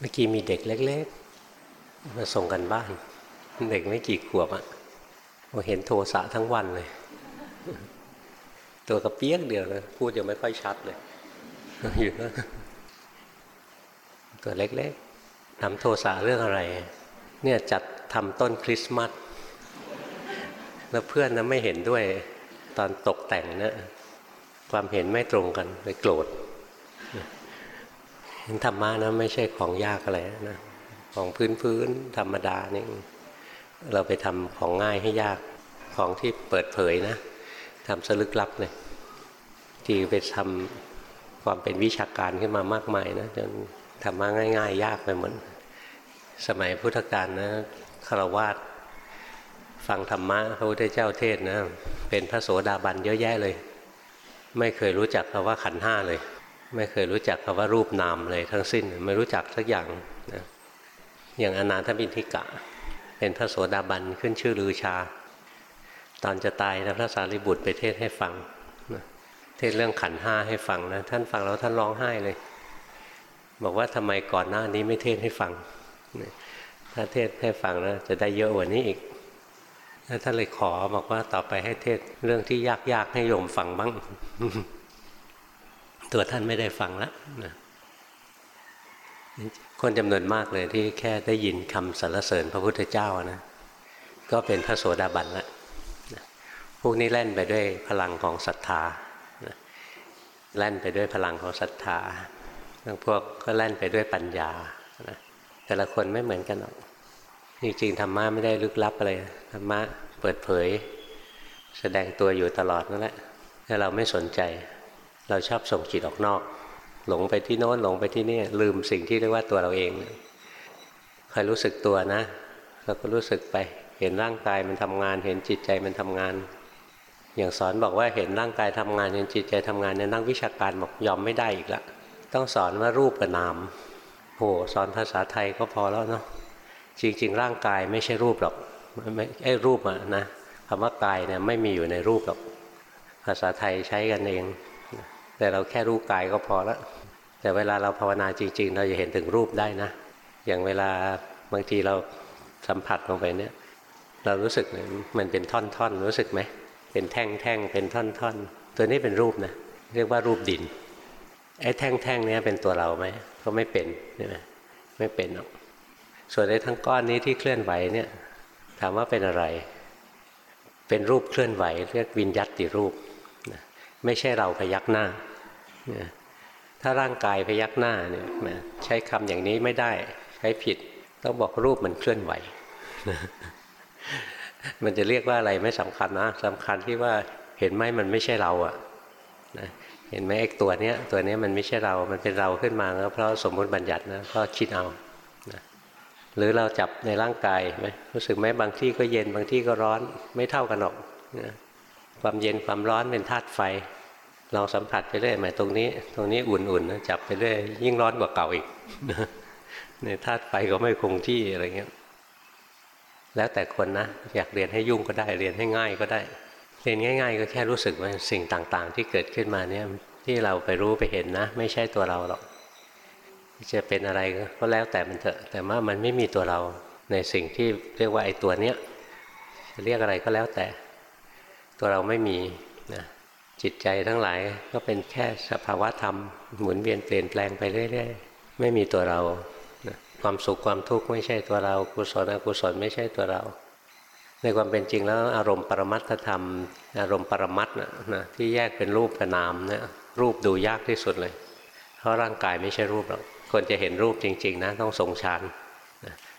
เมื่อกี้มีเด็กเล็กๆ มาส่งกันบ้าน เด็กไม่กี่ขวบอะ่ะเห็นโทสะทั้งวันเลย ตัวกระเปียกเดียวเลยพูดยังไม่ค่อยชัดเลยอยู่นะตัวเล็กๆทำโทสะเรื่องอะไร เนี่ยจัดทำต้นคริสต์มาสแล้วเพื่อนนะไม่เห็นด้วยตอนตกแต่งเนะ ความเห็นไม่ตรงกันเลยโกรธ ธรรมะนะไม่ใช่ของยากอะไรนะของพื้นพื้นธรรมดานี่เราไปทำของง่ายให้ยากของที่เปิดเผยนะทำสลึกลับเลยที่ไปทำความเป็นวิชาการขึ้นมามากมายนะจนธรรมะง่าย ๆ ยากไปหมดสมัยพุทธกาลนะคารวาสฟังธรรมะพระพุทธเจ้าเทศนะเป็นพระโสดาบันเยอะแยะเลย ไม่เคยรู้จักคำว่าขันห้าเลย ไม่เคยรู้จักคำว่ารูปนามเลยทั้งสิ้น ไม่รู้จักสักอย่างนะอย่างอนาถบินทิกะ เป็นพระโสดาบันขึ้นชื่อลือชา ตอนจะตายนะพระสารีบุตรไปเทศให้ฟังนะเทศเรื่องขันห้าให้ฟังนะท่านฟังแล้วท่านร้องไห้เลย บอกว่าทำไมก่อนหน้านี้ไม่เทศให้ฟังถ้าเทศให้ฟังนะจะได้เยอะกว่านี้อีกท่านเลยขอบอกว่าต่อไปให้เทศเรื่องที่ยากๆให้โยมฟังบ้าง ตัวท่านไม่ได้ฟังแล้วนะคนจำนวนมากเลยที่แค่ได้ยินคำสรรเสริญพระพุทธเจ้านะก็เป็นพระโสดาบันแล้วพวกนี้แล่นไปด้วยพลังของศรัทธาแล่นไปด้วยพลังของศรัทธาบางพวกก็แล่นไปด้วยปัญญาแต่ละคนไม่เหมือนกันหรอกจริงๆธรรมะไม่ได้ลึกลับอะไรธรรมะเปิดเผย แสดงตัวอยู่ตลอดนั่นแหละถ้าเราไม่สนใจ เราชอบส่งจิตออกนอก หลงไปที่โน้นหลงไปที่นี่ลืมสิ่งที่เรียกว่าตัวเราเองคอยรู้สึกตัวนะเราก็รู้สึกไป เห็นร่างกายมันทำงาน เห็นจิตใจมันทำงาน อย่างสอนบอกว่าเห็นร่างกายทำงานเห็นจิตใจทำงานเนี่ยนักวิชาการบอกยอมไม่ได้อีกละต้องสอนว่ารูปกับนามโหสอนภาษาไทยก็พอแล้วเนาะจริง ๆ ร่างกายไม่ใช่รูปหรอกไม่ไอ้รูปอะนะคำว่ากายเนี่ยไม่มีอยู่ในรูปหรอก ภาษาไทยใช้กันเอง แต่เราแค่รู้กายก็พอแล้วแต่เวลาเราภาวนาจริง ๆ เราจะเห็นถึงรูปได้นะ อย่างเวลาบางทีเราสัมผัสลงไปเนี่ย เรารู้สึกมันเป็นท่อนๆรู้สึกไหมเป็นแท่งๆเป็นท่อนๆตัวนี้เป็นรูปนะเรียกว่ารูปดินไอ้แท่งๆนี้เป็นตัวเราไหมก็ไม่เป็นใช่ไหมไม่เป็นหรอกส่วนในทั้งก้อนนี้ที่เคลื่อนไหวเนี่ย ถามว่าเป็นอะไร เป็นรูปเคลื่อนไหว เรียกวิญญัติรูป ไม่ใช่เราพยักหน้า ถ้าร่างกายพยักหน้าเนี่ยใช้คำอย่างนี้ไม่ได้ใช้ผิดต้องบอกรูปมันเคลื่อนไหว มันจะเรียกว่าอะไรไม่สำคัญนะสำคัญที่ว่าเห็นไหมมันไม่ใช่เราอะะเห็นไหมไอ้ตัวเนี้ยตัวเนี้ยมันไม่ใช่เรา มันเป็นเราขึ้นมาแล้วเพราะสมมติบัญญัตินะก็คิดเอาหรือเราจับในร่างกายไหมรู้สึกไหมบางที่ก็เย็นบางที่ก็ร้อนไม่เท่ากันหรอกความเย็นความร้อนเป็นธาตุไฟ ลองสัมผัสไปเรื่อยหมตรงนี้ ตรงนี้อุ่นๆนะจับไปเรื่อยยิ่งร้อนกว่าเก่าอีกในธาตุไฟก็ไม่คงที่อะไรเงี้ย แล้วแต่คนนะอยากเรียนให้ยุ่งก็ได้เรียนให้ง่ายก็ได้ เรียนง่าย ๆ ก็แค่รู้สึกว่าสิ่งต่างๆ ที่เกิดขึ้นมาเนี่ยที่เราไปรู้ไปเห็นนะ ไม่ใช่ตัวเราหรอกจะเป็นอะไรก็แล้วแต่มันเถอะ แต่ว่ามันไม่มีตัวเราในสิ่งที่เรียกว่าไอ้ตัวเนี้ยจะเรียกอะไรก็แล้วแต่ ตัวเราไม่มีนะ จิตใจทั้งหลายก็เป็นแค่สภาวะธรรม หมุนเวียนเปลี่ยนแปลงไปเรื่อยๆ ไม่มีตัวเรานะความสุขความทุกข์ไม่ใช่ตัวเรา กุศลอกุศลไม่ใช่ตัวเรา ในความเป็นจริงแล้วอารมณ์ปรมัตถธรรม อารมณ์ปรมัตนะนะที่แยกเป็นรูปกับนามเนะี่ยรูปดูยากที่สุดเลย เพราะร่างกายไม่ใช่รูปหรอกคนจะเห็นรูปจริง ๆนะต้องทรงฌาน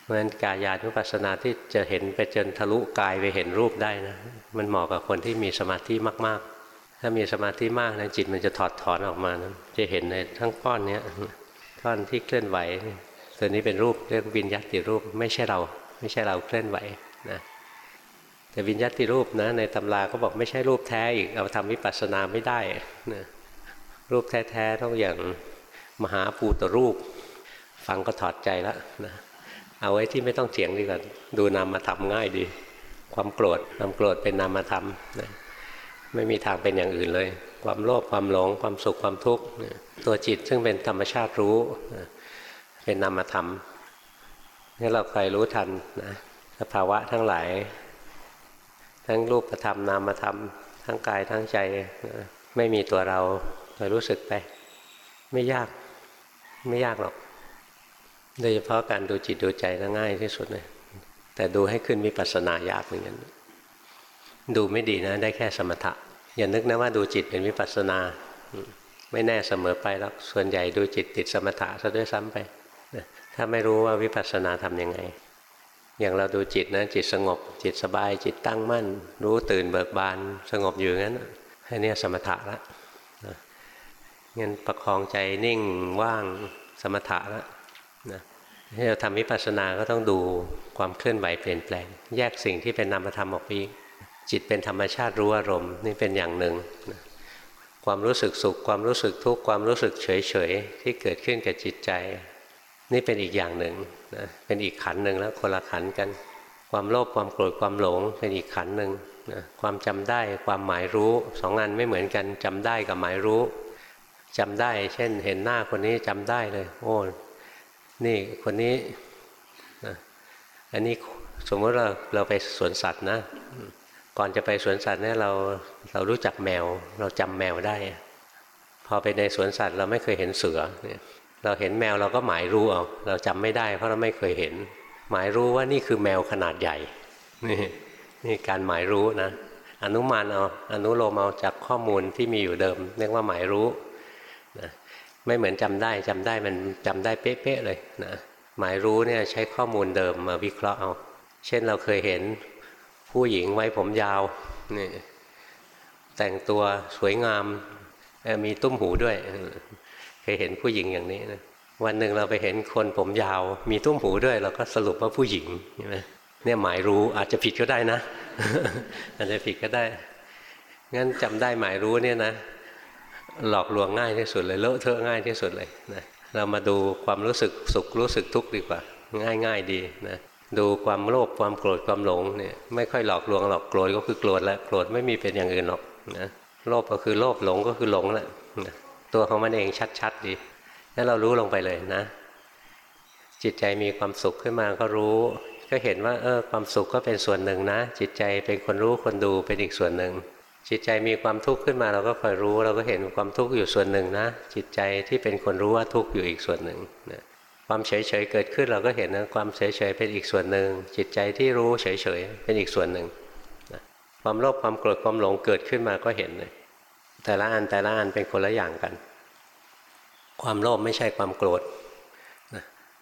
เพราะฉะนั้นกายานุปัสสนาที่จะเห็นไปจนทะลุกายไปเห็นรูปได้นะมันเหมาะกับคนที่มีสมาธิมากๆ ถ้ามีสมาธิมากนะจิตมันจะถอดถอนออกมานะจะเห็นในทั้งก้อนนี้ก้อนที่เคลื่อนไหวตัวนี้เป็นรูปเรียกวิญญาติรูปไม่ใช่เรา ไม่ใช่เราเคลื่อนไหวนะแต่วิญญาติรูปนะ ในตำราก็บอกไม่ใช่รูปแท้อีกเอาทำวิปัสสนาไม่ได้นะรูปแท้ๆต้องอย่างมหาภูตรูป ฟังก็ถอดใจแล้วนะเอาไว้ที่ไม่ต้องเถียงดีกว่าดูนามธรรมง่ายดี ความโกรธความโกรธเป็นนามธรรมนะ ไม่มีทางเป็นอย่างอื่นเลย ความโลภความหลงความสุขความทุกข์ตัวจิตซึ่งเป็นธรรมชาติรู้ เป็นนามธรรมนี่เราคอยรู้ทันนะสภาวะทั้งหลาย ทั้งรูปธรรมนามธรรม ทั้งกายทั้งใจไม่มีตัวเราคอยรู้สึกไป ไม่ยากไม่ยากหรอก โดยเฉพาะการดูจิตดูใจน่าง่ายที่สุดเลยแต่ดูให้ขึ้นมีปัสนายากเหมือนกัน ดูไม่ดีนะ ได้แค่สมถะ อย่านึกนะว่าดูจิตเป็นวิปัสนา ไม่แน่เสมอไปแล้วส่วนใหญ่ดูจิตติดสมถะซะด้วยซ้ำไปถ้าไม่รู้ว่าวิปัสสนาทำยังไง อย่างเราดูจิตนะจิตสงบ จิตสบาย จิตตั้งมั่น รู้ตื่นเบิกบานสงบอยู่งั้นแค่นี้สมถะละงั้นประคองใจนิ่งว่างสมถะแล้วนะที่เราทำวิปัสสนาก็ต้องดูความเคลื่อนไหวเปลี่ยนแปลง แยกสิ่งที่เป็นนามธรรมออกไป จิตเป็นธรรมชาติรู้อารมณ์นี่เป็นอย่างหนึ่งนะความรู้สึกสุขความรู้สึกทุกข์ความรู้สึกเฉยเฉยที่เกิดขึ้นกับจิตใจ นี่เป็นอีกอย่างหนึ่งนะเป็นอีกขันหนึ่งแล้วคนละขันกัน ความโลภความโกรธความหลงเป็นอีกขันหนึ่งนะความจำได้ความหมายรู้สองงานไม่เหมือนกันจำได้กับหมายรู้จำได้ เช่น เห็นหน้าคนนี้จำได้เลย โอ้นี่คนนี้นะอันนี้สมมติเราเราไปสวนสัตว์นะ ก่อนจะไปสวนสัตว์เนี่ยเราเรารู้จักแมว เราจำแมวได้ พอไปในสวนสัตว์เราไม่เคยเห็นเสือเนี่ยเราเห็นแมวเราก็หมายรู้เอาเราจำไม่ได้ เพราะเราไม่เคยเห็น หมายรู้ว่านี่คือแมวขนาดใหญ่นี่นี่การหมายรู้นะอนุมานเอาอนุโลมเอาจากข้อมูลที่มีอยู่เดิมเรียกว่าหมายรู้นะไม่เหมือนจำได้จำได้มันจำได้เป๊ะๆเลยนะหมายรู้เนี่ยใช้ข้อมูลเดิมมาวิเคราะห์เอา เช่นเราเคยเห็น ผู้หญิงไว้ผมยาวนี่แต่งตัวสวยงามมีตุ้มหูด้วยเคยเห็นผู้หญิงอย่างนี้นะวันหนึ่งเราไปเห็นคนผมยาว มีตุ้มหูด้วย เราก็สรุปว่าผู้หญิงใช่ไหมเนี่ยหมายรู้อาจจะผิดก็ได้นะ อาจจะผิดก็ได้ งั้นจำได้หมายรู้เนี่ยนะ หลอกลวงง่ายที่สุดเลยเลอะเทอะง่ายที่สุดเลยนะเรามาดูความรู้สึกสุขรู้สึกทุกข์ดีกว่า ง่ายง่ายดีนะ ดูความโลภความโกรธความหลงเนี่ยไม่ค่อยหลอกลวงหรอกโกรธก็คือโกรธแล้วโกรธไม่มีเป็นอย่างอื่นหรอกนะโลภก็คือโลภหลงก็คือหลงแหละนะตัวของมันเองชัดๆดีแล้วเรารู้ลงไปเลยนะ จิตใจมีความสุขขึ้นมาก็รู้ ก็เห็นว่าเออความสุขก็เป็นส่วนหนึ่งนะ จิตใจเป็นคนรู้คนดูเป็นอีกส่วนหนึ่ง จิตใจมีความทุกข์ขึ้นมาเราก็คอยรู้ เราก็เห็นความทุกข์อยู่ส่วนหนึ่งนะ จิตใจที่เป็นคนรู้ว่าทุกข์อยู่อีกส่วนหนึ่งนะ ความเฉยๆเกิดขึ้นเราก็เห็นนะความเฉยๆเป็นอีกส่วนหนึ่ง จิตใจที่รู้เฉยๆเป็นอีกส่วนหนึ่งความโลภความโกรธความหลงเกิดขึ้นมาก็เห็นเลยแต่ละอันแต่ละอันเป็นคนละอย่างกัน ความโลภไม่ใช่ความโกรธ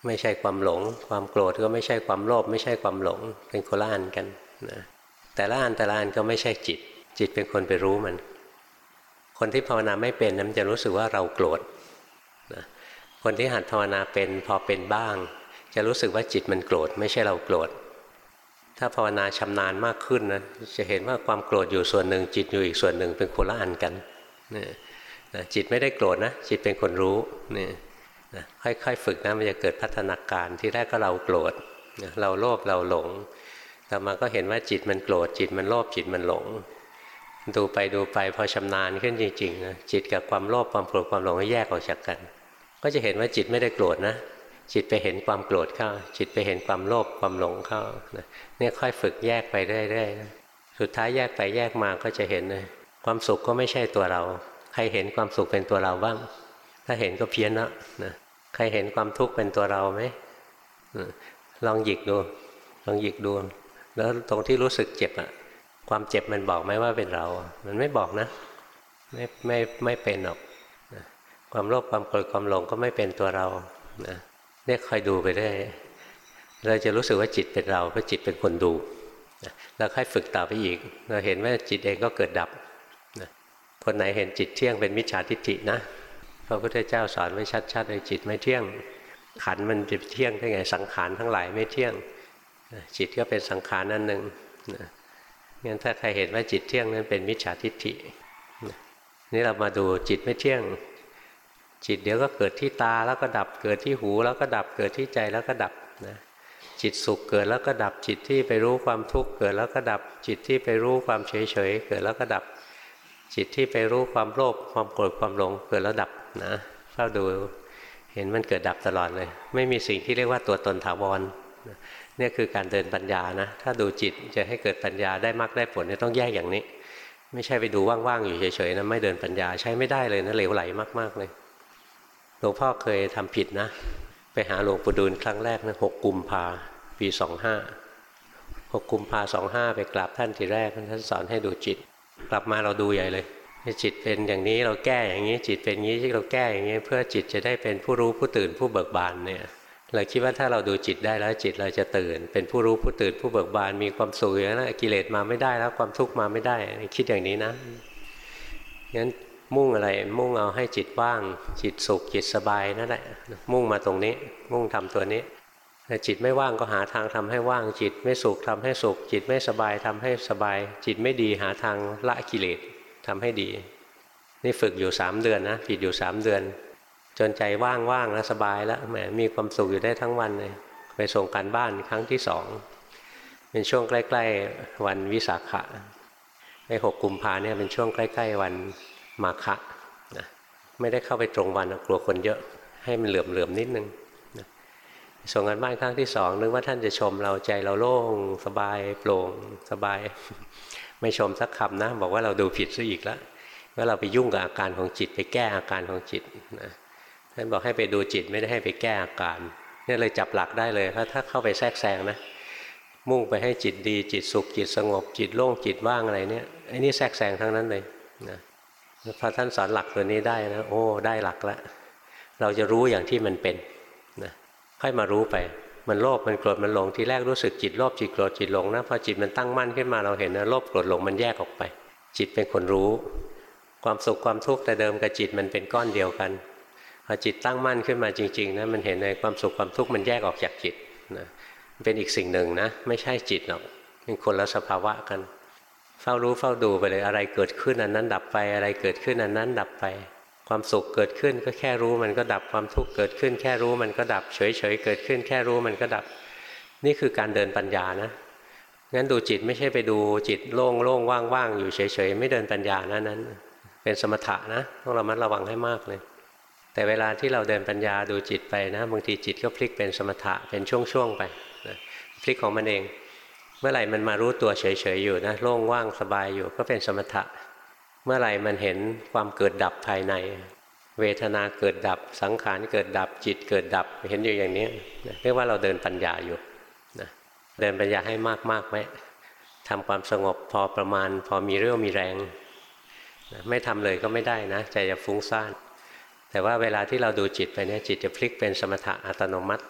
ไม่ใช่ความหลง ความโกรธก็ไม่ใช่ความโลภไม่ใช่ความหลง เป็นคนละอันกันนะแต่ละอันแต่ละอันก็ไม่ใช่จิต จิตเป็นคนไปรู้มัน คนที่ภาวนาไม่เป็นนั้นจะรู้สึกว่าเราโกรธ คนที่หัดภาวนาเป็นพอเป็นบ้าง จะรู้สึกว่าจิตมันโกรธ ไม่ใช่เราโกรธ ถ้าภาวนาชำนาญมากขึ้นนะจะเห็นว่าความโกรธอยู่ส่วนหนึ่ง จิตอยู่อีกส่วนหนึ่งเป็นคนละอันกันนะจิตไม่ได้โกรธนะจิตเป็นคนรู้นี่นะค่อยๆฝึกนะมันจะเกิดพัฒนาการที่แรกก็เราโกรธนะเราโลภเราหลงแต่มาก็เห็นว่าจิตมันโกรธจิตมันโลภจิตมันหลง ดูไปดูไปพอชำนาญขึ้นจริงๆนะจิตกับความโลภความโกรธความหลงก็แยกออกจากกัน ก็จะเห็นว่าจิตไม่ได้โกรธนะ จิตไปเห็นความโกรธเข้า จิตไปเห็นความโลภความหลงเข้าเนี่ยค่อยฝึกแยกไปเรื่อยๆสุดท้ายแยกไปแยกมาก็จะเห็นเลยความสุขก็ไม่ใช่ตัวเรา ใครเห็นความสุขเป็นตัวเราบ้าง ถ้าเห็นก็เพี้ยนล้วนะใครเห็นความทุกข์เป็นตัวเราไหมลองหยิกดู ลองหยิกดู แล้วตรงที่รู้สึกเจ็บอะความเจ็บมันบอกไหมว่าเป็นเรา มันไม่บอกนะ ไม่ไม่ไม่เป็นหรอก ความโลภความโกรธความหลงก็ไม่เป็นตัวเรานะเนี่ยคอยดูไปได้ เราจะรู้สึกว่าจิตเป็นเราเพราะจิตเป็นคนดูนะแล้วค่อยฝึกต่อไปอีก เราเห็นว่าจิตเองก็เกิดดับนะคนไหนเห็นจิตเที่ยงเป็นมิจฉาทิฏฐินะพระพุทธเจ้าสอนไว้ชัดๆเลยจิตไม่เที่ยง ขันมันจะเที่ยงได้ไงสังขารทั้งหลายไม่เที่ยง จิตก็เป็นสังขารนั่นหนึ่งนะงั้นถ้าใครเห็นว่าจิตเที่ยงนั้นเป็นมิจฉาทิฏฐินี่เรามาดูจิตไม่เที่ยง จิตเดี๋ยวก็เกิดที่ตาแล้วก็ดับเกิดที่หูแล้วก็ดับเกิดที่ใจแล้วก็ดับนะจิตสุขเกิดแล้วก็ดับจิตที่ไปรู้ความทุกข์เกิดแล้วก็ดับจิตที่ไปรู้ความเฉยเฉยเกิดแล้วก็ดับ จิตที่ไปรู้ความโลภความโกรธความหลงเกิดแล้วดับนะเฝ้าดูเห็นมันเกิดดับตลอดเลย ไม่มีสิ่งที่เรียกว่าตัวตนถาวรเนี่ยคือการเดินปัญญานะ ถ้าดูจิตจะให้เกิดปัญญาได้มากได้ผลเนี่ยต้องแยกอย่างนี้ ไม่ใช่ไปดูว่างๆอยู่เฉยๆนะไม่เดินปัญญาใช้ไม่ได้เลยนะเหลวไหลมากๆเลย หลวงพ่อเคยทำผิดนะ ไปหาหลวงปู่ดูลครั้งแรกนะหกกุมภาปีสองห้าหกกุมภาสองห้าไปกราบท่านทีแรกท่านสอนให้ดูจิต กลับมาเราดูใหญ่เลยจิตเป็นอย่างนี้เราแก้อย่างนี้ จิตเป็นอย่างนี้ที่เราแก้อย่างนี้ เพื่อจิตจะได้เป็นผู้รู้ผู้ตื่นผู้เบิกบานเนี่ยเราคิดว่าถ้าเราดูจิตได้แล้วจิตเราจะตื่น เป็นผู้รู้ผู้ตื่นผู้เบิกบานมีความสุขอย่างนั้นกิเลสมาไม่ได้แล้วความทุกข์มาไม่ได้ คิดอย่างนี้นะงั้น มุ่งอะไรมุ่งเอาให้จิตว่าง จิตสุขจิตสบายนั่นแหละมุ่งมาตรงนี้ มุ่งทำตัวนี้แต่จิตไม่ว่างก็หาทางทำให้ว่าง จิตไม่สุขทำให้สุข จิตไม่สบายทำให้สบาย จิตไม่ดีหาทางละกิเลสทำให้ดี นี่ฝึกอยู่สามเดือนนะผิดอยู่สามเดือน จนใจว่างๆแล้วสบายแล้วแหมมีความสุขอยู่ได้ทั้งวันเลยไปส่งการบ้านครั้งที่สองเป็นช่วงใกล้ ๆ วันวิสาขะไอ้หกกุมภาเนี่ยเป็นช่วงใกล้ ๆ วัน มาฆะนะไม่ได้เข้าไปตรงวันกลัวคนเยอะให้มันเหลื่อมๆนิดนึงนะส่งกันบ้านครั้งที่สองนึกว่าท่านจะชมเราใจเราโล่งสบายโปร่งสบาย ไม่ชมสักคำนะ บอกว่าเราดูผิดซะอีกแล้วว่าเราไปยุ่งกับอาการของจิตไปแก้อาการของจิตนะท่านบอกให้ไปดูจิตไม่ได้ให้ไปแก้อาการนี่เลยจับหลักได้เลยเพราะถ้าเข้าไปแทรกแซงนะมุ่งไปให้จิตดีจิตสุขจิตสงบจิตโล่งจิตว่างอะไรเนี่ยไอ้นี่แทรกแซงทั้งนั้นเลยนะ พอท่านสอนหลักตัวนี้ได้นะโอ้ได้หลักแล้วเราจะรู้อย่างที่มันเป็นนะค่อยมารู้ไป มันโลภมันโกรธมันหลงทีแรกรู้สึกจิตโลภจิตโกรธจิตหลงนะพอจิตมันตั้งมั่นขึ้นมาเราเห็นนะโลภโกรธหลงมันแยกออกไป จิตเป็นคนรู้ ความสุขความทุกข์แต่เดิมกับจิตมันเป็นก้อนเดียวกันพอจิตตั้งมั่นขึ้นมาจริงๆนะมันเห็นในความสุขความทุกข์มันแยกออกจากจิตนะเป็นอีกสิ่งหนึ่งนะไม่ใช่จิตหรอกเป็นคนละสภาวะกัน เฝ้ารู้เฝ้าดูไปเลยอะไรเกิดขึ้นอันนั้นดับไปอะไรเกิดขึ้นอันนั้นดับไป ความสุขเกิดขึ้นก็แค่รู้มันก็ดับความทุกข์เกิดขึ้น แค่รู้มันก็ดับ เฉยๆเกิดขึ้น แค่รู้มันก็ดับ นี่คือการเดินปัญญานะงั้นดูจิตไม่ใช่ไปดูจิตโล่งโล่งว่างๆอยู่เฉยๆไม่เดินปัญญานะนั้น เป็นสมถะนะต้องระมัดระวังให้มากเลย แต่เวลาที่เราเดินปัญญาดูจิตไปนะบางทีจิตก็พลิกเป็นสมถะเป็นช่วงๆไปนะพลิกของมันเอง เมื่อไหร่มันมารู้ตัวเฉยๆอยู่นะโล่งว่างสบายอยู่ก็เป็นสมถะ เมื่อไหร่มันเห็นความเกิดดับภายใน เวทนาเกิดดับสังขารเกิดดับจิตเกิดดับเห็นอยู่อย่างนี้เรียกว่าเราเดินปัญญาอยู่นะเดินปัญญาให้มากมากไหมทำความสงบพอประมาณ พอมีเรี่ยวมีแรงนะไม่ทำเลยก็ไม่ได้นะใจจะฟุ้งซ่านแต่ว่าเวลาที่เราดูจิตไปเนี่ยจิตจะพลิกเป็นสมถะอัตโนมัติ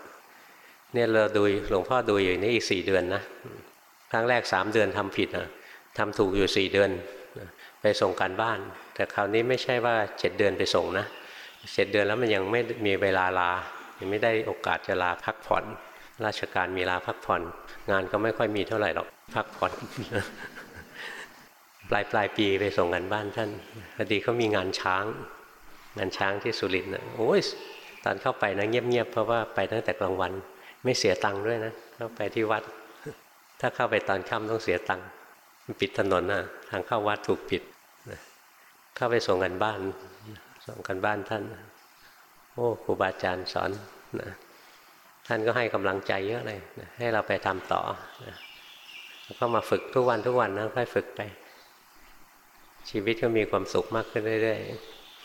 เนี่ยเราดูหลวงพ่อดูอยู่นี่อีกสี่เดือนนะ ครั้งแรกสามเดือนทำผิดนะทำถูกอยู่สี่เดือนไปส่งการบ้าน แต่คราวนี้ไม่ใช่ว่าเจ็ดเดือนไปส่งนะเจ็ดเดือนแล้วมันยังไม่มีเวลาลายังไม่ได้โอกาสจะลาพักผ่อน ราชการมีลาพักผ่อน งานก็ไม่ค่อยมีเท่าไหร่หรอกพักผ่อนปลายปลายปีไปส่งกันบ้านท่านพอดีเขามีงานช้าง งานช้างที่สุรินทร์นะโอ้ยตอนเข้าไปนะเงียบๆเพราะว่าไปตั้งแต่กลางวัน ไม่เสียตังค์ด้วยนะเข้าไปที่วัด ถ้าเข้าไปตอนค่ำต้องเสียตังค์ปิดถนนนะทางเข้าวัดถูกปิดเข้าไปส่งกันบ้าน ส่งกันบ้านท่าน โอ้ครูบาอาจารย์สอนนะท่านก็ให้กำลังใจเยอะเลยนะให้เราไปทำต่อนะแล้วก็มาฝึกทุกวันทุกวันนะค่อยฝึกไป ชีวิตก็มีความสุขมากขึ้นเรื่อย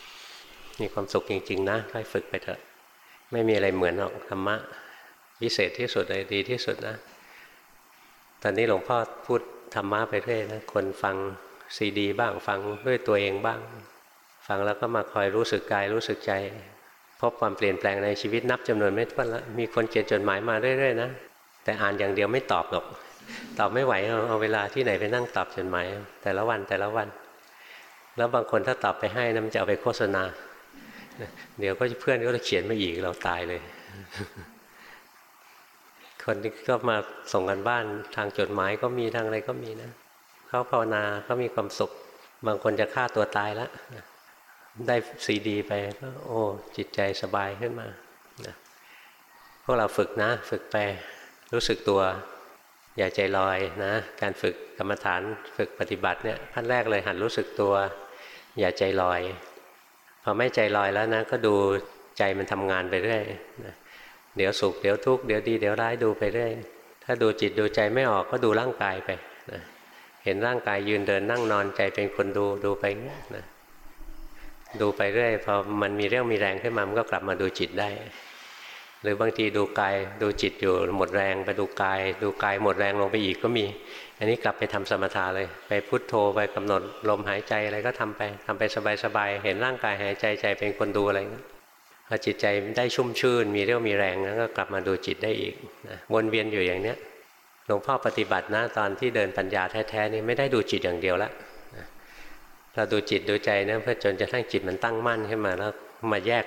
ๆมีความสุขจริง ๆ นะค่อยฝึกไปเถอะ ไม่มีอะไรเหมือนหรอกธรรมะพิเศษที่สุดเลยดีที่สุดนะ ตอนนี้หลวงพ่อพูดธรรมะไปเรื่อยนะคนฟังซีดี บ้างฟังด้วยตัวเองบ้าง ฟังแล้วก็มาคอยรู้สึกกายรู้สึกใจ พบความเปลี่ยนแปลงในชีวิตนับจำนวนไม่ถ้วนล้วมีคนเขียนจดหมายมาเรื่อยๆนะแต่อ่านอย่างเดียวไม่ตอบหรอกตอบไม่ไหวเอาเวลาที่ไหนไปนั่งตอบจดหมายแต่ละวันแต่ละวัน แล้วบางคนถ้าตอบไปให้นะมันจะเอาไปโฆษณา เดี๋ยวก็เพื่อนก็จะเขียนมาอีกเราตายเลย คนที่ก็มาส่งกันบ้านทางจดหมายก็มีทางอะไรก็มีนะเขาภาวนาเขามีความสุข บางคนจะฆ่าตัวตายแล้วได้ซีดีไปก็โอ้จิตใจสบายขึ้นมานะพวกเราฝึกนะ ฝึกไปรู้สึกตัว อย่าใจลอยนะ การฝึกกรรมฐานฝึกปฏิบัติเนี่ยขั้นแรกเลยหัดรู้สึกตัว อย่าใจลอย พอไม่ใจลอยแล้วนะ ก็ดูใจมันทำงานไปเรื่อยนะ เดี๋ยวสุขเดี๋ยวทุกข์เดี๋ยวดีเดี๋ยวร้ายดูไปเรื่อยถ้าดูจิตดูใจไม่ออกก็ดูร่างกายไปนะเห็นร่างกายยืนเดินนั่งนอนใจเป็นคนดูดูไปเงี้ยนะดูไปเรื่อยพอมันมีเรื่องมีแรงขึ้นมามันก็กลับมาดูจิตได้ หรือบางทีดูกายดูจิตอยู่หมดแรงไปดูกาย ดูกายหมดแรงลงไปอีกก็มี อันนี้กลับไปทำสมถะเลย ไปพุทโธไปกำหนดลมหายใจอะไรก็ทำไปทำไปสบายๆเห็นร่างกายหายใจใจเป็นคนดูอะไรเงี้ย พอจิตใจได้ชุ่มชื่น มีเรี่ยวมีแรงแล้วก็กลับมาดูจิตได้อีกนะวนเวียนอยู่อย่างเนี้ยหลวงพ่อปฏิบัตินะตอนที่เดินปัญญาแท้ๆนี่ไม่ได้ดูจิตอย่างเดียวละเราดูจิตดูใจนะเพื่อจนจะทั้งจิตมันตั้งมั่นขึ้นมาแล้วมาแยก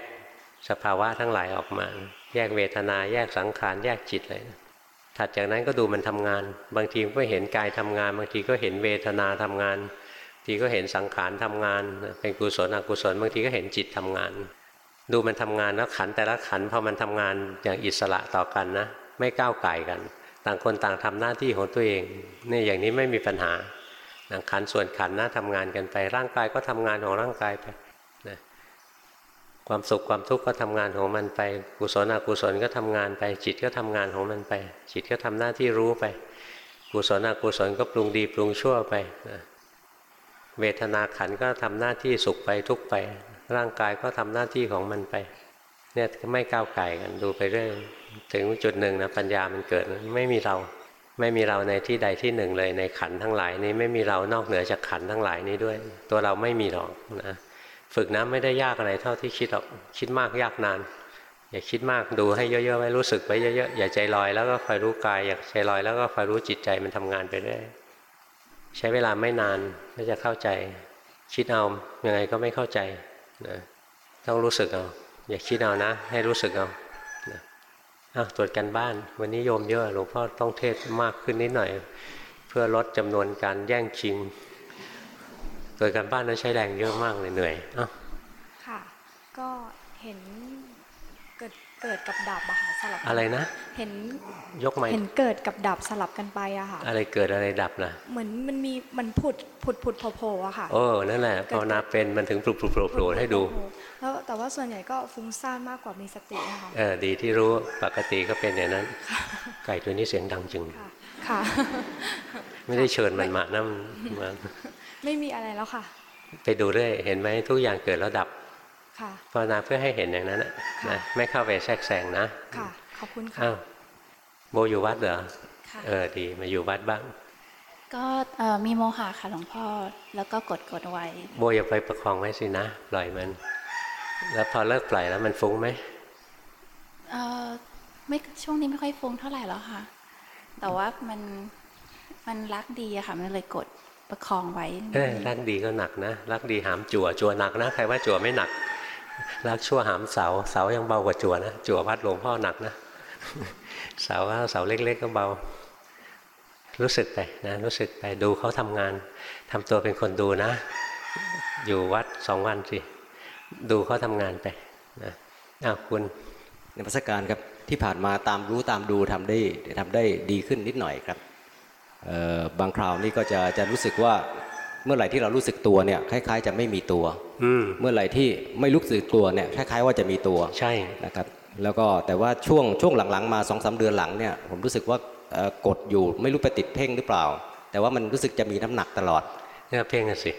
สภาวะทั้งหลายออกมา แยกเวทนาแยกสังขารแยกจิตเลยนะถัดจากนั้นก็ดูมันทำงาน บางทีก็เห็นกายทำงาน บางทีก็เห็นเวทนาทำงานบางทีก็เห็นสังขารทำงาน เป็นกุศลอกุศลบางทีก็เห็นจิตทำงาน ดูมันทำงานแล้วขันแต่ละขันพอมันทำงานอย่างอิสระต่อกันนะ ไม่ก้าวไก่กัน ต่างคนต่างทำหน้าที่ของตัวเองเนี่ยอย่างนี้ไม่มีปัญหาขันส่วนขันนะทำงานกันไปร่างกายก็ทำงานของร่างกายไปนะความสุขความทุกข์ก็ทำงานของมันไป กุศลอกุศลก็ทำงานไป จิตก็ทำงานของมันไป จิตก็ทำหน้าที่รู้ไป กุศลอกุศลก็ปรุงดีปรุงชั่วไปนะเวทนาขันก็ทำหน้าที่สุขไปทุกไป ร่างกายก็ทำหน้าที่ของมันไป เนี่ยไม่ก้าวไก่กันดูไปเรื่อยถึงจุดหนึ่งนะปัญญามันเกิดไม่มีเราไม่มีเราในที่ใดที่หนึ่งเลยในขันทั้งหลายนี้ไม่มีเรานอกเหนือจากขันทั้งหลายนี้ด้วย ตัวเราไม่มีหรอกนะฝึกนะไม่ได้ยากอะไรเท่าที่คิดหรอกคิดมากยากนาน อย่าคิดมากดูให้เยอะๆไว้รู้สึกไว้เยอะๆอย่าใจลอยแล้วก็คอยรู้กายอย่าใจลอยแล้วก็คอยรู้จิตใจมันทำงานไปเรื่อยใช้เวลาไม่นานก็จะเข้าใจ คิดเอายังไงก็ไม่เข้าใจ นะต้องรู้สึกเอาอย่าคิดเอานะ ให้รู้สึกเอานะอ้าวตรวจกันบ้าน วันนี้โยมเยอะหลวงพ่อต้องเทศมากขึ้นนิดหน่อย เพื่อลดจำนวนการแย่งชิงตรวจกันบ้านนั้นใช้แรงเยอะมากเลยเหนื่อยอ้าวค่ะ ก็เห็น เกิดเกิดกับดับอะค่ะสลับกันอะไรนะ เห็นยกไม้เห็นเกิดกับดับสลับกันไปอะค่ะ อะไรเกิดอะไรดับล่ะเหมือนมันมีมันผุดผุดผุดโผล่โผล่อะค่ะโอ้นั่นแหละภาวนาเป็นมันถึงปลุกปลุกโผล่โผล่ให้ดู แล้วแต่ว่าส่วนใหญ่ก็ฟุ้งซ่านมากกว่ามีสตินะคะเออดีที่รู้ปกติก็เป็นอย่างนั้น ไก่ตัวนี้เสียงดังจึงค่ะค่ะไม่ได้เชิญมันมานะมันมาไม่มีอะไรแล้วค่ะ ไปดูเรื่อยเห็นไหมทุกอย่างเกิดแล้วดับค่ะ ภาวนาเพื่อให้เห็นอย่างนั้นนะค่ะนะไม่เข้าไปแทรกแซงนะค่ะขอบคุณค่ะอ้าวโบอยู่วัดเหรอค่ะเออดีมาอยู่วัดบ้าง ก็เอ่อมีโมหะค่ะหลวงพ่อแล้วก็กดกดไว้ โบอย่าไปประคองไว้สินะปล่อยมัน แล้วพอเลิกปล่อยแล้วมันฟุ้งไหมเอ่อไม่ช่วงนี้ไม่ค่อยฟุ้งเท่าไหร่แล้วค่ะ แต่ว่ามันมันรักดีอะค่ะมันเลยกดประคองไว้เอ้ยรักดีก็หนักนะรักดีหามจั่วจั่วหนักนะใครว่าจั่วไม่หนัก รักชั่วหามเสา เสายังเบากว่าจั่วนะ จั่ววัดหลวงพ่อหนักนะ เสาเสาเล็ก ๆ ก็เบา รู้สึกไปนะ รู้สึกไปดูเขาทำงานทำตัวเป็นคนดูนะ อยู่วัดสองวันสิ ดูเขาทำงานไปนะอ้าวคุณในพัสการครับที่ผ่านมาตามรู้ตามดูทำได้ทำได้ดีขึ้นนิดหน่อยครับบางคราวนี่ก็จะจะรู้สึกว่าเมื่อไหร่ที่เรารู้สึกตัวเนี่ยคล้าย ๆ จะไม่มีตัว เมื่อไหร่ที่ไม่รู้สึกตัวเนี่ยคล้ายๆว่าจะมีตัวใช่นะครับ แล้วก็แต่ว่าช่วงช่วงหลังๆมาสองสาเดือนหลังเนี่ยผมรู้สึกว่าเอ่อกดอยู่ไม่รู้ไปติดเพ่งหรือเปล่า แต่ว่ามันรู้สึกจะมีน้ำหนักตลอดเนี่ยเพ่งกันสิ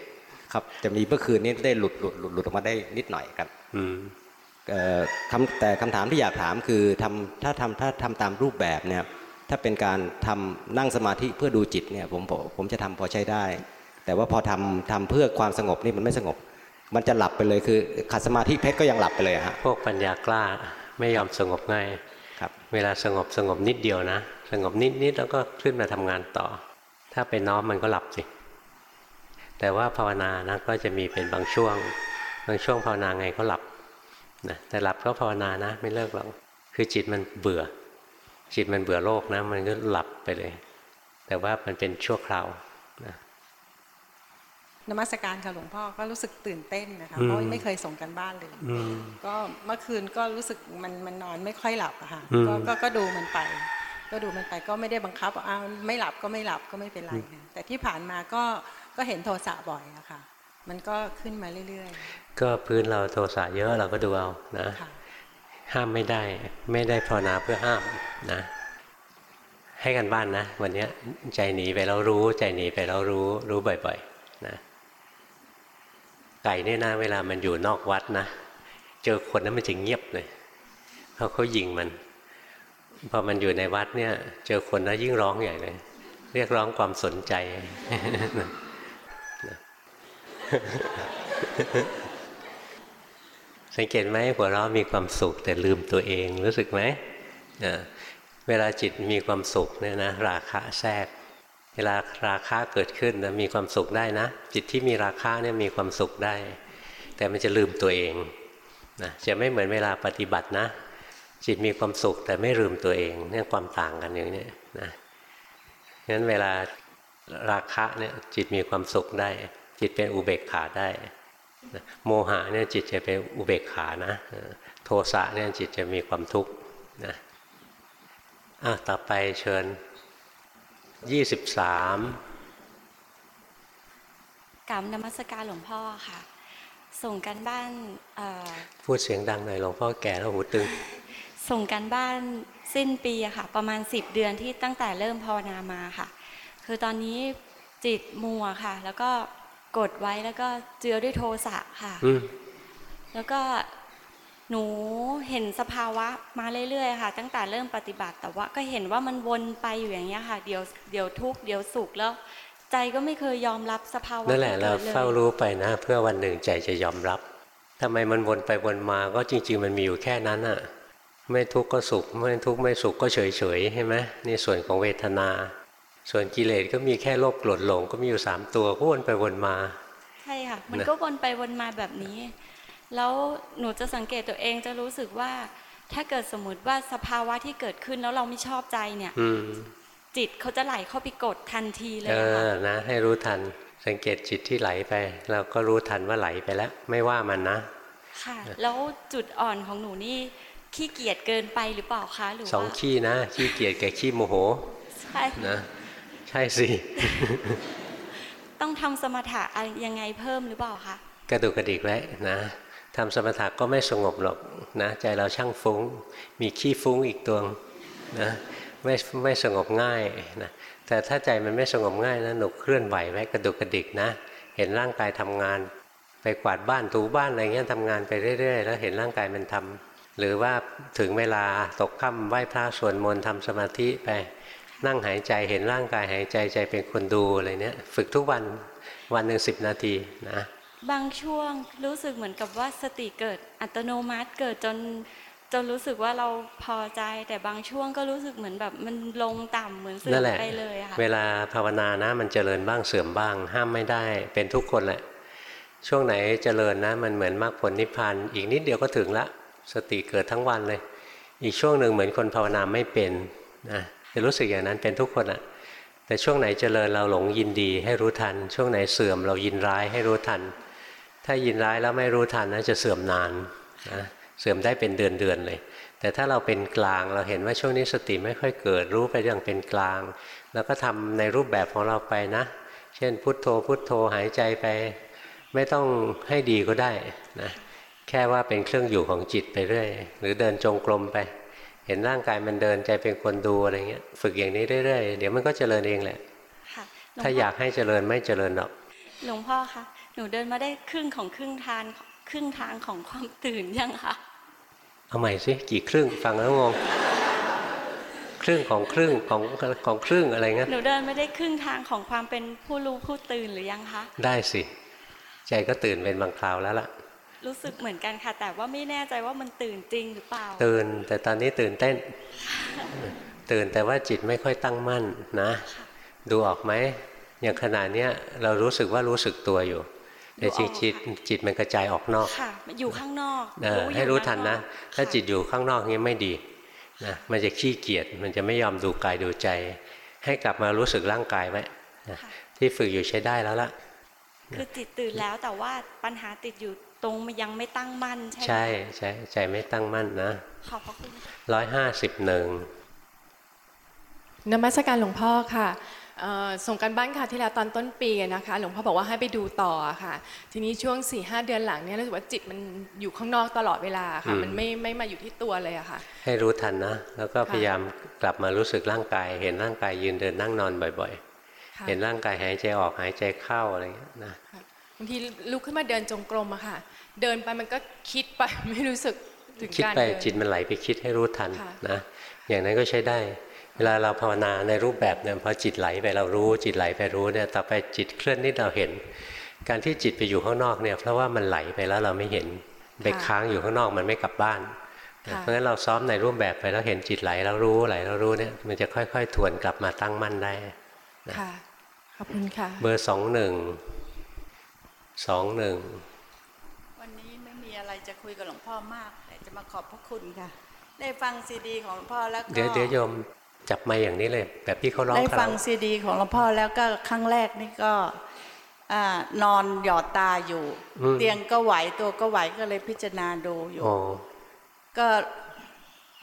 ครับจะมีเมื่อคืนนี้ได้หลุดหลุดหลุดหลุดออกมาได้นิดหน่อยครับอืมเอ่อคำแต่คำถามที่อยากถามคือทำถ้าทำถ้าทำตามรูปแบบเนี่ยถ้าเป็นการทำนั่งสมาธิเพื่อดูจิตเนี่ยผมผมผมจะทำพอใช้ได้ แต่ว่าพอทำทำเพื่อความสงบนี่มันไม่สงบ มันจะหลับไปเลยคือขัดสมาธิเพชรก็ยังหลับไปเลยอะฮะพวกปัญญากล้าไม่ยอมสงบง่ายครับ เวลาสงบสงบนิดเดียวนะ สงบนิดนิดแล้วก็ขึ้นมาทำงานต่อ ถ้าไปน้อมมันก็หลับสิแต่ว่าภาวนานะก็จะมีเป็นบางช่วง บางช่วงภาวนาไงก็หลับนะแต่หลับก็ภาวนานะ ไม่เลิกหรอกคือจิตมันเบื่อ จิตมันเบื่อโลกนะ มันก็หลับไปเลย แต่ว่ามันเป็นชั่วคราว นะนมัสการค่ะหลวงพ่อก็รู้สึกตื่นเต้นนะคะอืมเพราะไม่เคยส่งกันบ้านเลยอืมก็เมื่อคืนก็รู้สึกมันมันนอนไม่ค่อยหลับอะค่ะอืมก็ก็ก็ดูมันไป ก็ดูมันไปก็ไม่ได้บังคับว่าอ้าวไม่หลับก็ไม่หลับก็ไม่เป็นไรนะแต่ที่ผ่านมาก็ก็เห็นโทสะบ่อยอะค่ะ มันก็ขึ้นมาเรื่อยก็พื้นเราโทสะเยอะเราก็ดูเอานะๆค่ะห้ามไม่ได้ไม่ได้ภาวนาเพื่อห้ามนะให้กันบ้านนะ วันเนี้ยใจหนีไปแล้วรู้ใจหนีไปแล้วรู้รู้บ่อยๆนะ ไก่เนี่ยนะเวลามันอยู่นอกวัดนะ เจอคนนั้นมันจะเงียบเลยเพราะเขายิงมันพอมันอยู่ในวัดเนี่ย เจอคนแล้วยิ่งร้องใหญ่เลย เรียกร้องความสนใจสังเกตไหมหัวเราะมีความสุขแต่ลืมตัวเองรู้สึกไหมเวลาจิตมีความสุขเนี่ยนะราคะแทรก เวลาราคะเกิดขึ้นนะมีความสุขได้นะ จิตที่มีราคะเนี่ยมีความสุขได้ แต่มันจะลืมตัวเองนะจะไม่เหมือนเวลาปฏิบัตินะ จิตมีความสุขแต่ไม่ลืมตัวเองเนี่ยความต่างกันอย่างนี้นะงั้นเวลาราคะเนี่ยจิตมีความสุขได้ จิตเป็นอุเบกขาได้นะโมหะเนี่ยจิตจะเป็นอุเบกขานะ โทสะเนี่ยจิตจะมีความทุกข์นะอะต่อไปเชิญ ยี่สิบสามกราบนมัสการหลวงพ่อค่ะ ส่งกันบ้านเอ่อพูดเสียงดังหน่อยหลวงพ่อแก่แล้วหูตึง ส่งกันบ้านสิ้นปีอะค่ะ ประมาณ10เดือนที่ตั้งแต่เริ่มภาวนามาค่ะ คือตอนนี้จิตมัวค่ะ แล้วก็กดไว้แล้วก็เจือด้วยโทสะค่ะอืมแล้วก็ หนูเห็นสภาวะมาเรื่อยๆค่ะ ตั้งแต่เริ่มปฏิบัติ แต่ว่าก็เห็นว่ามันวนไปอยู่อย่างเงี้ยค่ะ เดี๋ยวเดี๋ยวทุกข์เดี๋ยวสุขแล้ว ใจก็ไม่เคยยอมรับสภาวะนั่นแหละที่เรากิดลยเฝ้ารู้ไปนะ เพื่อวันหนึ่งใจจะยอมรับทำไมมันวนไปวนมาก็จริง ๆ มันมีอยู่แค่นั้นอะไม่ทุกข์ก็สุข ไม่ทุกข์ไม่สุขก็เฉยเฉยๆใช่ไหมนี่ส่วนของเวทนา ส่วนกิเลสก็มีแค่โลภโกรธหลงก็มีอยู่สามตัวก็วนไปวนมา ใช่ค่ะ มันนะก็วนไปวนมาแบบนี้ แล้วหนูจะสังเกตตัวเองจะรู้สึกว่า ถ้าเกิดสมมติว่าสภาวะที่เกิดขึ้นแล้วเราไม่ชอบใจเนี่ยอืมจิตเขาจะไหลเข้าไปกดทันทีเลยเออะค่ะอนะ ให้รู้ทันสังเกตจิตที่ไหลไป เราก็รู้ทันว่าไหลไปแล้ว ไม่ว่ามันนะ ค่ะ แล้วจุดอ่อนของหนูนี่ขี้เกียจเกินไปหรือเปล่าคะหรือสองว่าขี้นะขี้เกียจกับขี้โมโหใช่นะใช่สิต้องทำสมถะอะไรยังไงเพิ่มหรือเปล่าคะกระดุกกระดิกไว้นะ ทำสมถะก็ไม่สงบหรอกนะใจเราช่างฟุง้ง มีขี้ฟุ้งอีกตัวนะไม่ไม่สงบง่ายนะแต่ถ้าใจมันไม่สงบง่ายนะหนุกเคลื่อนไหวไว้กระดุกกระดิกนะ เห็นร่างกายทำงาน ไปกวาดบ้านถูบ้านอะไรเงี้ยทำงานไปเรื่อย ๆ แล้วเห็นร่างกายมันทำหรือว่าถึงเวลาตกค่ำไหว้พระสวดมนต์ทำสมาธิไปนั่งหายใจเห็นร่างกายหายใจใจเป็นคนดูอะไรเนี้ยฝึกทุกวันวันหนึ่งสิบนาทีนะ บางช่วงรู้สึกเหมือนกับว่าสติเกิดอัตโนมัติเกิดจนจนรู้สึกว่าเราพอใจ แต่บางช่วงก็รู้สึกเหมือนแบบมันลงต่ำเหมือนเสื่อมไปเลยค่ะเวลาภาวนานะมันเจริญบ้างเสื่อมบ้าง ห้ามไม่ได้เป็นทุกคนแหละ ช่วงไหนเจริญนะ มันเหมือนมรรคผลนิพพานอีกนิดเดียวก็ถึงละ สติเกิดทั้งวันเลย อีกช่วงหนึ่งเหมือนคนภาวนาไม่เป็นนะจะรู้สึกอย่างนั้นเป็นทุกคนอะแต่ช่วงไหนเจริญเราหลงยินดีให้รู้ทัน ช่วงไหนเสื่อมเรายินร้ายให้รู้ทัน ถ้ายินร้ายแล้วไม่รู้ทันนะจะเสื่อมนานนะเสื่อมได้เป็นเดือนเดือนๆเลย แต่ถ้าเราเป็นกลางเราเห็นว่าช่วงนี้สติไม่ค่อยเกิดรู้ไปอย่างเป็นกลาง แล้วก็ทำในรูปแบบของเราไปนะ เช่นพุทโธพุทโธหายใจไป ไม่ต้องให้ดีก็ได้นะแค่ว่าเป็นเครื่องอยู่ของจิตไปเรื่อยหรือเดินจงกรมไป เห็นร่างกายมันเดินใจเป็นคนดูอะไรเงี้ยฝึกอย่างนี้เรื่อยๆเดี๋ยวมันก็เจริญเองแหละค่ะหลวงถ้าพ่อยากให้เจริญไม่เจริญหรอกหลวงพ่อคะ หนูเดินมาได้ครึ่งของครึ่งทางครึ่งทางของความตื่นยังคะเอาใหม่สิกี่ครึ่งฟังแล้วงงครึ่งของครึ่งของของครึ่งอะไรเงี้ยหนูเดินไม่ได้ครึ่งทางของความเป็นผู้รู้ผู้ตื่นหรือยังคะ ได้สิ ใจก็ตื่นเป็นบางคราวแล้วล่ะ รู้สึกเหมือนกันค่ะ แต่ว่าไม่แน่ใจว่ามันตื่นจริงหรือเปล่า ตื่นแต่ตอนนี้ตื่นเต้น ตื่นแต่ว่าจิตไม่ค่อยตั้งมั่นนะ ดูออกไหมอย่างขณะเนี้ยเรารู้สึกว่ารู้สึกตัวอยู่ แต่จิตจิตจิตมันกระจายออกนอกค่ะอยู่ข้างนอกเอออยู่ให้รู้ทันข้งนะอกถ้าค่ะจิตอยู่ข้างนอกเงี้ยไม่ดีนะมันจะขี้เกียจมันจะไม่ยอมดูกายดูใจ ให้กลับมารู้สึกร่างกายไว้นะค่ะที่ฝึกอยู่ใช้ได้แล้วล่ะ คือจิตตื่นแล้วแต่ว่าปัญหาติดอยู่ตรงมันยังไม่ตั้งมั่นใช่ไหมใช่ใช่ใจไม่ตั้งมั่นนะขอบพระคุณค่ะร้อยห้าสิบหนึ่งนมัสการหลวงพ่อค่ะเอ่อ ส่งกันบ้านค่ะที่แล้วตอนต้นปีอะนะคะหลวงพ่อบอกว่าให้ไปดูต่อค่ะ ทีนี้ช่วง4ี่หเดือนหลังเนี่ยรู้สึกว่าจิตมันอยู่ข้างนอกตลอดเวลาค่ะอืมมันไม่ไม่มาอยู่ที่ตัวเลยอะค่ะ ให้รู้ทันนะ แล้วก็ค่ะพยายามกลับมารู้สึกร่างกาย เห็นร่างกายยืนเดินนั่งนอนบ่อยค่ะๆเห็นร่างกายหายใจออกหายใจเข้าอะไรอย่างเงี้ยนะบางทีลุกขึ้นมาเดินจงกรมอะค่ะ เดินไปมันก็คิดไปไม่รู้สึกถึงคิดการไปเดินจิตมันไหลไปคิดให้รู้ทันค่ะนะอย่างนั้นก็ใช้ได้ เวลาเราภาวนาในรูปแบบเนี่ยพอจิตไหลไปเรารู้จิตไหลไปรู้เนี่ยต่อไปจิตเคลื่อนนิดเราเห็น การที่จิตไปอยู่ข้างนอกเนี่ยเพราะว่ามันไหลไปแล้วเราไม่เห็นไปค้างอยู่ข้างนอกมันไม่กลับบ้านนะเพราะฉะนั้นเราซ้อมในรูปแบบไปแล้วเห็นจิตไหลแล้วรู้ไหลแล้วรู้เนี่ยมันจะค่อย ๆ ทวนกลับมาตั้งมั่นได้ค่ะขอบคุณค่ะเบอร์สองหนึ่งสองหนึ่งวันนี้ไม่มีอะไรจะคุยกับหลวงพ่อมากแต่จะมาขอบพระคุณค่ะ ได้ฟังซีดีของหลวงพ่อแล้วก็เดี๋ยวเดี๋ยวโยม จับไมาอย่างนี้เลย แบบที่เขาร้องได้คาฟัรางซีดีของหลวงพ่อแล้วก็ครั้งแรกนี่ก็อ่านอนหยอดตาอยู่อืมเตียงก็ไหวตัวก็ไหวก็เลยพิจารณาดูอยู่โอ้ก็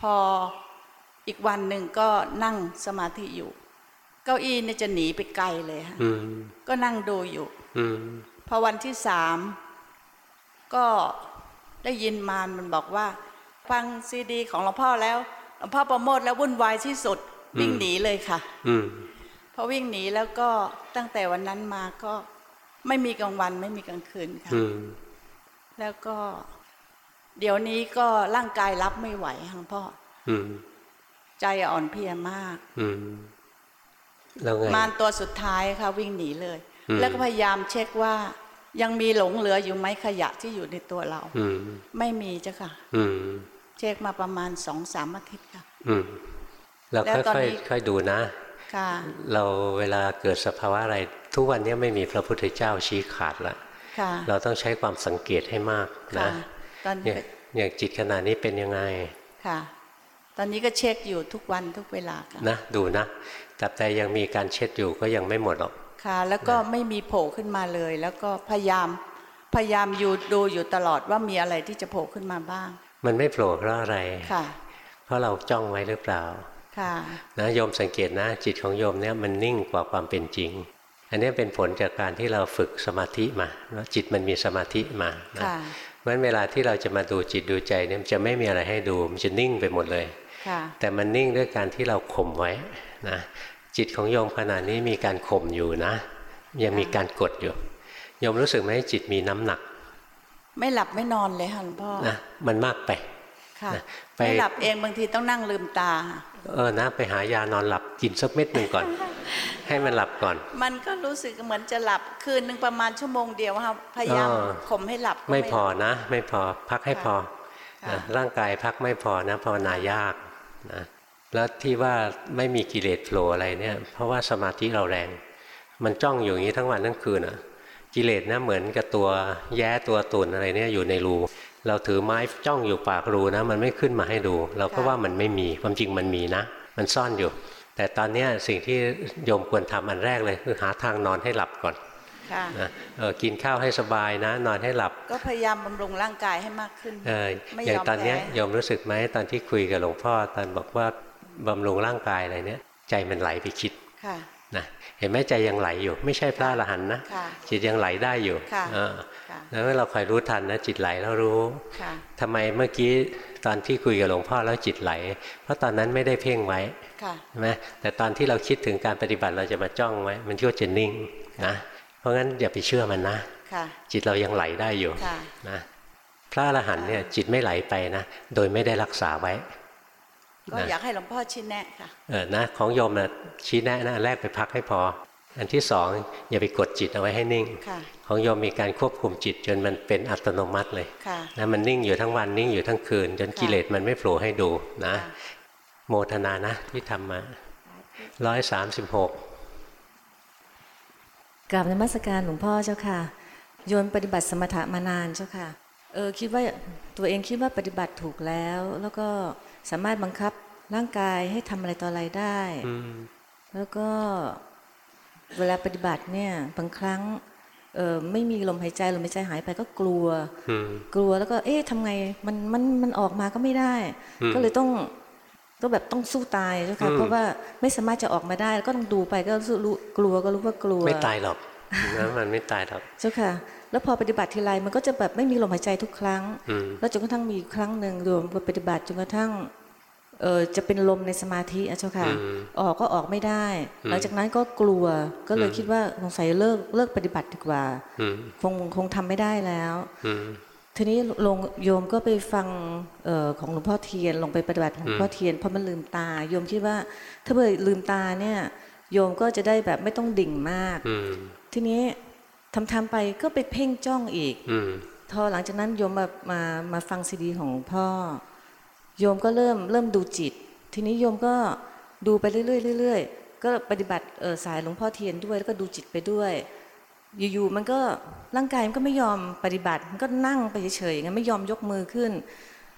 พออีกวันหนึ่งก็นั่งสมาธิอยู่ เก้าอี้เนี่ยจะหนีไปไกลเลยฮะอืมก็นั่งดูอยู่อืมพอวันที่สามก็ได้ยินมารมันบอกว่า ฟังซีดี ของหลวงพ่อแล้วหลวงพ่อประโมทแล้ววุ่นวายที่สุดอืม วิ่งหนีเลยค่ะ อืมพอวิ่งหนีแล้วก็ตั้งแต่วันนั้นมาก็ไม่มีกลางวันไม่มีกลางคืนค่ะอืมแล้วก็ เดี๋ยวนี้ก็ร่างกายรับไม่ไหวค่ะหลวงพ่ออืมใจอ่อนเพลียมากอืมแล้วไงมารตัวสุดท้ายค่ะ วิ่งหนีเลยอืมแล้วก็พยายามเช็คว่า ยังมีหลงเหลืออยู่ไหมขยะที่อยู่ในตัวเราอืมไม่มีจ้ะค่ะอืมเช็คมาประมาณสองสามอาทิตย์ค่ะอืม เราแล้วตอนค่อยนี้ๆค่อยดูนะค่ะเราเวลาเกิดสภาวะอะไร ทุกวันนี้ไม่มีพระพุทธเจ้าชี้ขาดละค่ะเราต้องใช้ความสังเกตให้มากค่ะนะตอนอย่างอย่างจิตขณะนี้เป็นยังไงค่ะ ตอนนี้ก็เช็คอยู่ทุกวันทุกเวลาค่ะนะดูนะแต่แต่ยังมีการเช็ดอยู่ก็ยังไม่หมดหรอกค่ะ แล้วก็ไม่มีโผล่ขึ้นมาเลย แล้วก็พยายามพยายามอยู่ดูอยู่ตลอดว่ามีอะไรที่จะโผล่ขึ้นมาบ้าง มันไม่โผล่เพราะอะไรค่ะ เพราะเราจ้องไว้หรือเปล่าค่ะ นะโยมสังเกตนะ จิตของโยมเนี่ยมันนิ่งกว่าความเป็นจริง อันนี้เป็นผลจากการที่เราฝึกสมาธิมาแล้วจิตมันมีสมาธิมานะค่ะเพราะฉะนั้นเวลาที่เราจะมาดูจิตดูใจเนี่ยมันจะไม่มีอะไรให้ดูมันจะนิ่งไปหมดเลยค่ะแต่มันนิ่งด้วยการที่เราข่มไว้นะจิตของโยมขณะนี้มีการข่มอยู่นะ ยังมีการกดอยู่โยมรู้สึกไหมจิตมีน้ำหนัก ไม่หลับไม่นอนเลยค่ะหลวงพ่อนะมันมากไปค่ะนะไปไม่หลับเองบางทีต้องนั่งลืมตาค่ะ เออนะไปหายานอนหลับกินสักเม็ดหนึ่งก่อน ให้มันหลับก่อน มันก็รู้สึกเหมือนจะหลับคืนหนึ่งประมาณชั่วโมงเดียวค่ะพยายามเออข่มให้หลับก็ไม่พอหลับนะ ไม่พอพักให้พอค่ะนะร่างกายพักไม่พอนะภาวนายากนะแล้วที่ว่าไม่มีกิเลสโผล่อะไรเนี่ย เพราะว่าสมาธิเราแรง มันจ้องอยู่อย่างนี้ทั้งวันทั้งคืนอะกิเลสนะเหมือนกับตัวแย้ตัวตุนอะไรเนี่ยอยู่ในรู เราถือไม้จ้องอยู่ปากรูนะ มันไม่ขึ้นมาให้ดู เราก็ว่ามันไม่มีความจริงมันมีนะ มันซ่อนอยู่ แต่ตอนเนี้ยสิ่งที่โยมควรทำอันแรกเลยคือหาทางนอนให้หลับก่อนค่ะนะเออกินข้าวให้สบายนะ นอนให้หลับ ก็พยายามบำรุงร่างกายให้มากขึ้นเออไม่อย่างยอมตอนเนี้ยแพ้โยมรู้สึกไหมตอนที่คุยกับหลวงพ่อตอนบอกว่าบำรุงร่างกายอะไรเนี้ยใจมันไหลไปคิดค่ะนะเห็นไหมใจยังไหลอยู่ ไม่ใช่พระอรหันต์นะค่ะจิตยังไหลได้อยู่ ค่ะเออค่ะแล้วเราคอยรู้ทันนะจิตไหลแล้วรู้ค่ะทำไมเมื่อกี้ตอนที่คุยกับหลวงพ่อแล้วจิตไหล เพราะตอนนั้นไม่ได้เพ่งไว้ค่ะใช่ไหมแต่ตอนที่เราคิดถึงการปฏิบัติเราจะมาจ้องไว้ มันก็จะนิ่งนะ เพราะงั้นอย่าไปเชื่อมันนะค่ะจิตเรายังไหลได้อยู่ค่ะนะพระอรหันต์เนี่ยจิตไม่ไหลไปนะ โดยไม่ได้รักษาไว้ก็อยากให้หลวงพ่อชี้แนะค่ะเออนะของโยมนะชี้แนะนะอันแรกไปพักให้พอ อันที่สองอย่าไปกดจิตเอาไว้ให้นิ่งค่ะของโยมมีการควบคุมจิตจนมันเป็นอัตโนมัติเลยค่ะนะมันนิ่งอยู่ทั้งวันนิ่งอยู่ทั้งคืน จนกิเลสมันไม่โผล่ให้ดูนะค่ะโมทนานะที่ทำมาร้อยสามสิบหกกราบนมัสการหลวงพ่อเจ้าค่ะ โยนปฏิบัติสมถะมานานเจ้าค่ะเออคิดว่าตัวเองคิดว่าปฏิบัติถูกแล้ว แล้วก็สามารถบังคับร่างกายให้ทำอะไรต่ออะไรได้ แล้วก็ เวลาปฏิบัติเนี่ยบางครั้งเออไม่มีลมหายใจลมหายใจหายไปก็กลัว กลัวแล้วก็เอ๊ะทำไงมันมันมันออกมาก็ไม่ได้อืมก็เลยต้องก็แบบต้องสู้ตายเจ้าค่ะอืมเพราะว่าไม่สามารถจะออกมาได้ก็ต้องดูไปก็รู้สึกรู้กลัวก็รู้ว่ากลัวไม่ตายหรอกนะมันไม่ตายหรอกเจ้าค่ะ แล้วพอปฏิบัติทีไรมันก็จะแบบไม่มีลมหายใจทุกครั้งอืมแล้วจนกระทั่งมีครั้งหนึ่งรวมกับปฏิบัติจนกระทั่ง เออจะเป็นลมในสมาธิอะเจ้าค่ะอืมออกก็ออกไม่ได้อืมหลังจากนั้นก็กลัวก็เลยอืมคิดว่าสงสัยเลิกเลิกปฏิบัติดีกว่าอืมคงคงทำไม่ได้แล้วอืมทีนี้ลงโยมก็ไปฟังเออของหลวงพ่อเทียนลงไปปฏิบัติของหลวงพ่อเทียนพอมันลืมตา โยมคิดว่า ถ้าเผื่อลืมตาเนี่ยโยมก็จะได้แบบไม่ต้องดิ่งมากอืมทีนี้ทำทำๆไปก็ไปเพ่งจ้องอีกอืมพอหลังจากนั้นโยมมามามาฟังซีดีของพ่อ โยมก็เริ่มเริ่มดูจิต ทีนี้โยมก็ดูไปเรื่อยๆเรื่อยๆก็ปฏิบัติเออสายหลวงพ่อเทียนด้วยแล้วก็ดูจิตไปด้วย อยู่ๆมันก็ร่างกายมันก็ไม่ยอมปฏิบัติมันก็นั่งไปเฉยๆงั้นไม่ยอมยกมือขึ้น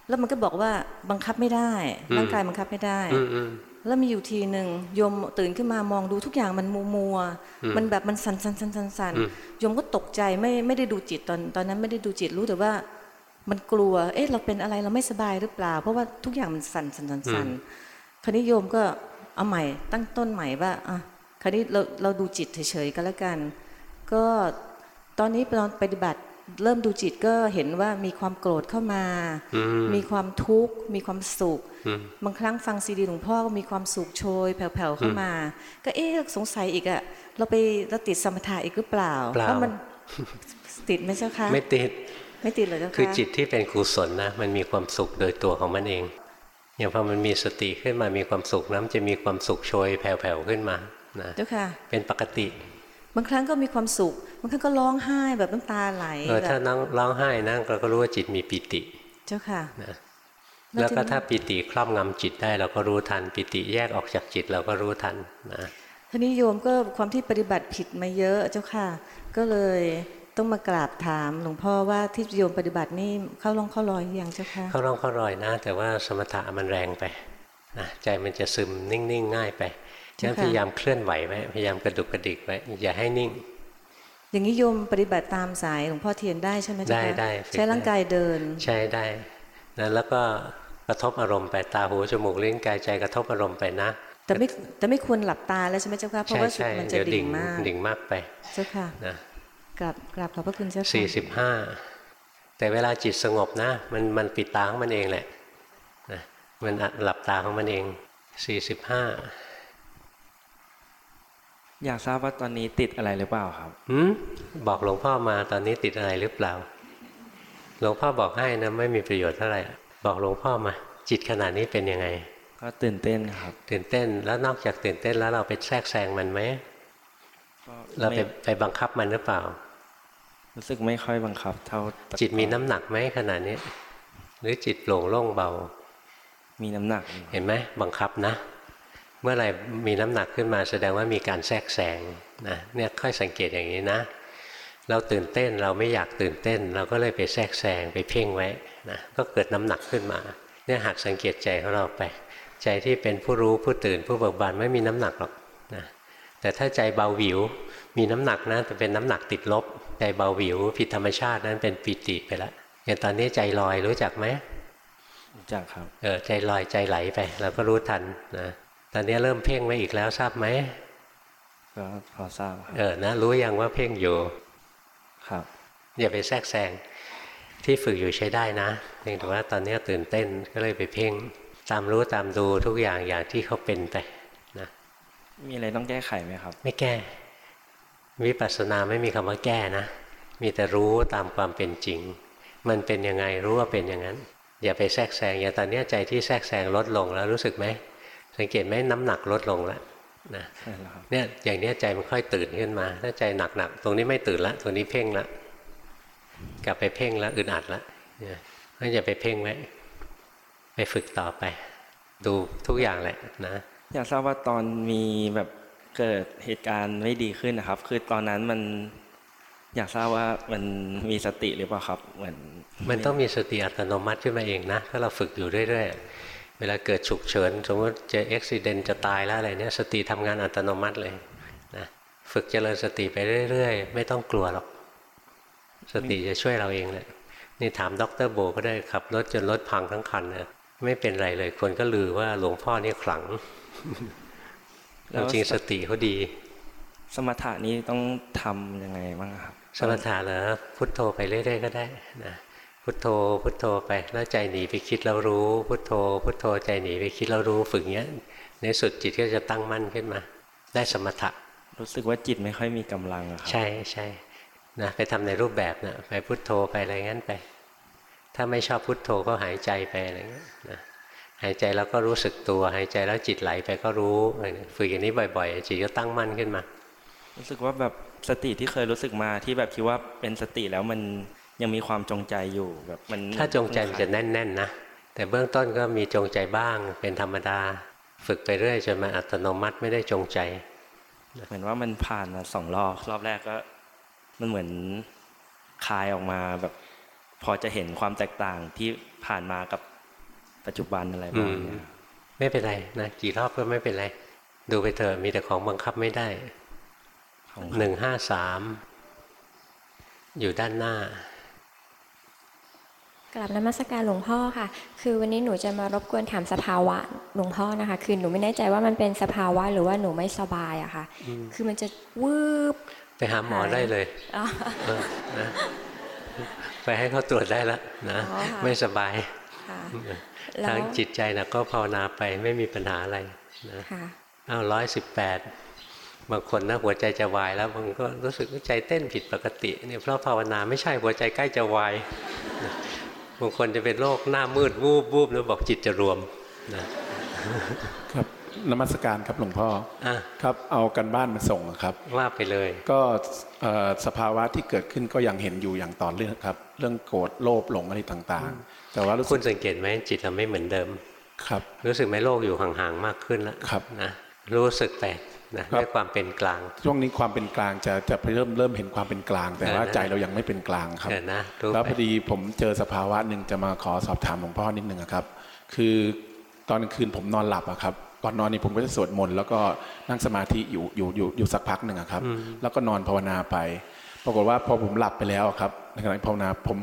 แล้วมันก็บอกว่าบังคับไม่ได้อืมร่างกายบังคับไม่ได้อืมอืมแล้วมีอยู่ทีหนึ่งโยมตื่นขึ้นมามองดูทุกอย่างมันมัวมัวๆอืมมันแบบมันสันสันสันสันสันอืมโยมก็ตกใจไม่ไม่ได้ดูจิตตอนตอนนั้นไม่ได้ดูจิตรู้แต่ว่า มันกลัว เอ๊ะ เราเป็นอะไรเราไม่สบายหรือเปล่า เพราะว่าทุกอย่างมันสั่นสั่นสั่นสั่นคราวนี้โยมก็เอาใหม่ ตั้งต้นใหม่ว่าอะคราวนี้เราเราดูจิตเฉยๆก็แล้วกัน ก็ตอนนี้ตอนปฏิบัติเริ่มดูจิตก็เห็นว่ามีความโกรธเข้ามาอืมมีความทุกข์ มีความสุขอืมบางครั้งฟังซีดีหลวงพ่อก็มีความสุขโชยแผ่วๆเข้ามา ก็เอ๊ะสงสัยอีกอะเราไปเราติดสมถะอีกหรือเปล่าเปล่าเพราะมันติดไหมเจ้าคะ ไม่ติด ไม่ติดเลยเจ้าคะคือจิตที่เป็นกุศลนะ มันมีความสุขโดยตัวของมันเอง อย่างพอมันมีสติขึ้นมามีความสุขนะมันจะมีความสุขโชยแผ่วๆขึ้นมานะเจ้าค่ะ เป็นปกติ บางครั้งก็มีความสุขบางครั้งก็ร้องไห้แบบน้ำตาไหลเออแบถ้าบนั่งร้องไห้นะเราก็รู้ว่าจิตมีปิติ เจ้าค่ะนะแล้วแล้วก็ทีนี้ถ้าปิติครอบงำจิตได้เราก็รู้ทัน ปิติแยกออกจากจิตเราก็รู้ทันนะทีนี้โยมก็ความที่ปฏิบัติผิดมาเยอะเจ้าค่ะ ก็เลย ต้องมากราบถามหลวงพ่อว่าที่โยมปฏิบัตินี่เข้าร่องเข้ารอยหรือยังเจ้าค่ะเข้าร่องเข้ารอยนะ แต่ว่าสมถะมันแรงไปนะใจมันจะซึมนิ่งๆง่ายไปฉะนั้นเจ้าค่ะพยายามเคลื่อนไหวไว้พยายามกระดุกกระดิกไว้อย่าให้นิ่ง อย่างนี้โยมปฏิบัติตามสายหลวงพ่อเทียนได้ใช่ไหมเจ้าได้คะได้ฝึกใช้ร่างกายเดิน ใช้ได้นะแล้วก็กระทบอารมณ์ไปตาหูจมูกลิ้นกายใจกระทบอารมณ์ไปนะแต่ไม่แต่ไม่ควรหลับตาแล้วใช่ไหมเจ้าค่ะเพราะใช่ว่าใช่มันจะเดี๋ยวดิ่ดิ่งงมากดิ่งมากไปเจ้าค่ะนะ กราบกราบขอบพระคุณเจ้าค่ะสี่สิบห้าแต่เวลาจิตสงบนะ มันมันปิดตาของมันเองแหละนะมันหลับตาของมันเองสี่สิบห้าอยากทราบว่าตอนนี้ติดอะไรหรือเปล่าครับหืมบอกหลวงพ่อมาตอนนี้ติดอะไรหรือเปล่า หลวงพ่อบอกให้นะไม่มีประโยชน์เท่าไหร่บอกหลวงพ่อมา จิตขนาดนี้เป็นยังไง ก็ตื่นเต้นครับ ตื่นเต้นแล้วนอกจากตื่นเต้นแล้วเราไปแทรกแซงมันไหมก็เราไปไม่ไปบังคับมันหรือเปล่า รู้สึกไม่ค่อยบังคับ เท่าแต่จิตมีก่อน้ำหนักไหมขนาดนี้ หรือจิตโปร่งโล่งเบา มีน้ำหนักอยู่เห็นไหมบังคับนะ เมื่อไหร่มีน้ำหนักขึ้นมาแสดงว่ามีการแทรกแซงนะเนี่ยค่อยสังเกตอย่างนี้นะ เราตื่นเต้นเราไม่อยากตื่นเต้น เราก็เลยไปแทรกแซงไปเพ่งไว้นะก็เกิดน้ำหนักขึ้นมา เนี่ยหัดสังเกตใจของเราไป ใจที่เป็นผู้รู้ผู้ตื่นผู้เบิกบานไม่มีน้ำหนักหรอกนะ แต่ถ้าใจเบาหวิว มีน้ำหนักนะแต่เป็นน้ำหนักติดลบ ใจเบาหวิว ผิดธรรมชาตินั้นเป็นปิติไปแล้วอย่างตอนนี้ใจลอยรู้จักไหมรู้จักครับเออใจลอยใจไหลไปเราก็รู้ทันนะตอนนี้เริ่มเพ่งไว้อีกแล้วทราบไหมก็พอทราบครับเออนะรู้ยังว่าเพ่งอยู่ครับอย่าไปแทรกแซงที่ฝึกอยู่ใช้ได้นะเพียงแต่ว่าตอนนี้ตื่นเต้นก็เลยไปเพ่ง ตามรู้ตามดูทุกอย่างอย่างที่เขาเป็นไปนะ มีอะไรต้องแก้ไขไหมครับ ไม่แก้ วิปัสสนาไม่มีคำว่าแก้นะ มีแต่รู้ตามความเป็นจริง มันเป็นยังไงรู้ว่าเป็นอย่างนั้น อย่าไปแทรกแซงอย่างตอนนี้ใจที่แทรกแซงลดลงแล้วรู้สึกไหมสังเกตไหมน้ำหนักลดลงแล้วนะใช่แล้วครับเนี่ยอย่างเนี้ยใจมันค่อยตื่นขึ้นมา ถ้าใจหนักๆตรงนี้ไม่ตื่นละตรงนี้เพ่งละกลับไปเพ่งแล้วอึดอัดละเนี่ยก็อย่าไปเพ่งไว้ไปฝึกต่อไป ดูทุกอย่างแหละนะ อยากทราบว่าตอนมีแบบเกิดเหตุการณ์ไม่ดีขึ้นนะครับ คือตอนนั้นมันอยากทราบว่ามันมีสติหรือเปล่าครับเหมือนมันต้องมีสติอัตโนมัติขึ้นมาเองนะถ้าเราฝึกอยู่เรื่อยๆเวลาเกิดฉุกเฉินสมมติเจออุบิเหตุจะตายแล้วอะไรเนี่ยสติทำงานอัตโนมัติเลยนะฝึกเจริญสติไปเรื่อยๆ ไม่ต้องกลัวหรอก สติจะช่วยเราเองเลยนี่ถามดรโบก็ได้ขับรถจนรถพังทั้งคันเลยไม่เป็นไรเลยคนก็ลือว่าหลวงพ่อนี่ขลัง แล้วจริงๆสติเขาดี สมถะนี้ต้องทำยังไงบ้างครับ สมถะเหรอพุทโธไปเรื่อย ๆ ก็ได้นะพุทโธพุทโธไปแล้วใจหนีไปคิดแล้วรู้ พุทโธ พุทโธใจหนีไปคิดแล้วรู้ฝึกเงี้ย ในสุดจิตก็จะตั้งมั่นขึ้นมา ได้สมถะ รู้สึกว่าจิตไม่ค่อยมีกำลังอะครับใช่ใช่นะไปทำในรูปแบบนะไปพุทโธไปอะไรงั้นไป ถ้าไม่ชอบพุทโธก็หายใจไปอะไรเงี้ยนะ หายใจแล้วก็รู้สึกตัว หายใจแล้วจิตไหลไปก็รู้อะไรเนี่ยฝึกอย่างนี้บ่อยๆจิตก็ตั้งมั่นขึ้นมา รู้สึกว่าแบบสติที่เคยรู้สึกมาที่แบบคิดว่าเป็นสติแล้วมันยังมีความจงใจอยู่แบบมัน ถ้าจงใจมันจะแน่น ๆ นะ แต่เบื้องต้นก็มีจงใจบ้างเป็นธรรมดา ฝึกไปเรื่อยจนมันอัตโนมัติไม่ได้จงใจเหมือนว่ามันผ่านมาสองรอบรอบแรกก็ มันเหมือนคลายออกมาแบบ พอจะเห็นความแตกต่างที่ผ่านมากับ ปัจจุบันอะไรประมาณเนี้ยไม่เป็นไรนะกี่รอบก็ไม่เป็นไร ดูไปเถอะมีแต่ของบังคับไม่ได้ของหนึ่งห้าสามอยู่ด้านหน้ากลับนมัสการหลวงพ่อค่ะ คือวันนี้หนูจะมารบกวนถามสภาวะหลวงพ่อนะคะ คือหนูไม่แน่ใจว่ามันเป็นสภาวะหรือว่าหนูไม่สบายอะค่ะอืมคือมันจะวืบไปหาหมอได้เลยอ๋อเออนะไปให้เขาตรวจได้แล้วนะอ๋อค่ะไม่สบายค่ะแล้ว ทางจิตใจนะก็ภาวนาไปไม่มีปัญหาอะไรนะค่ะอ้าวร้อยสิบแปดบางคนนะหัวใจจะวายแล้วบางก็รู้สึกว่าใจเต้นผิดปกติเนี่ยเพราะภาวนาไม่ใช่หัวใจใกล้จะวายนะบางคนจะเป็นโรคหน้ามืดวูบวูบแล้วบอกจิตจะรวมนะครับนมัสการครับหลวงพ่ออะครับเอากันบ้านมาส่งครับว่าไปเลย ก็เอ่อสภาวะที่เกิดขึ้นก็ยังเห็นอยู่อย่างต่อเนื่องครับ เรื่องโกรธโลภหลงอะไรต่างๆ แต่ว่ารู้สึคุกณสังเกตไหมจิตเราไม่เหมือนเดิม ครับ รู้สึกไหมโลกอยู่ห่างๆมากขึ้นแล้วครับนะรู้สึกไปนะครับด้วยความเป็นกลาง ช่วงนี้ความเป็นกลางจะจะเริ่มเริ่มเห็นความเป็นกลาง แต่ว่าเออนะใจเรายังไม่เป็นกลางครับเออนะรู้แล้วไปพอดีผมเจอสภาวะหนึ่งจะมาขอสอบถามหลวงพ่อนิดนึงอะครับ คือตอนกลางคืนผมนอนหลับอะครับก่อนนอนนี่ผมก็จะสวดมนต์แล้วก็นั่งสมาธิอยู่อยู่อยู่อยู่สักพักหนึ่งอะครับอืมแล้วก็นอนภาวนาไป ปรากฏว่าพอผมหลับไปแล้วอะครับในขณะที่ภาวนาผม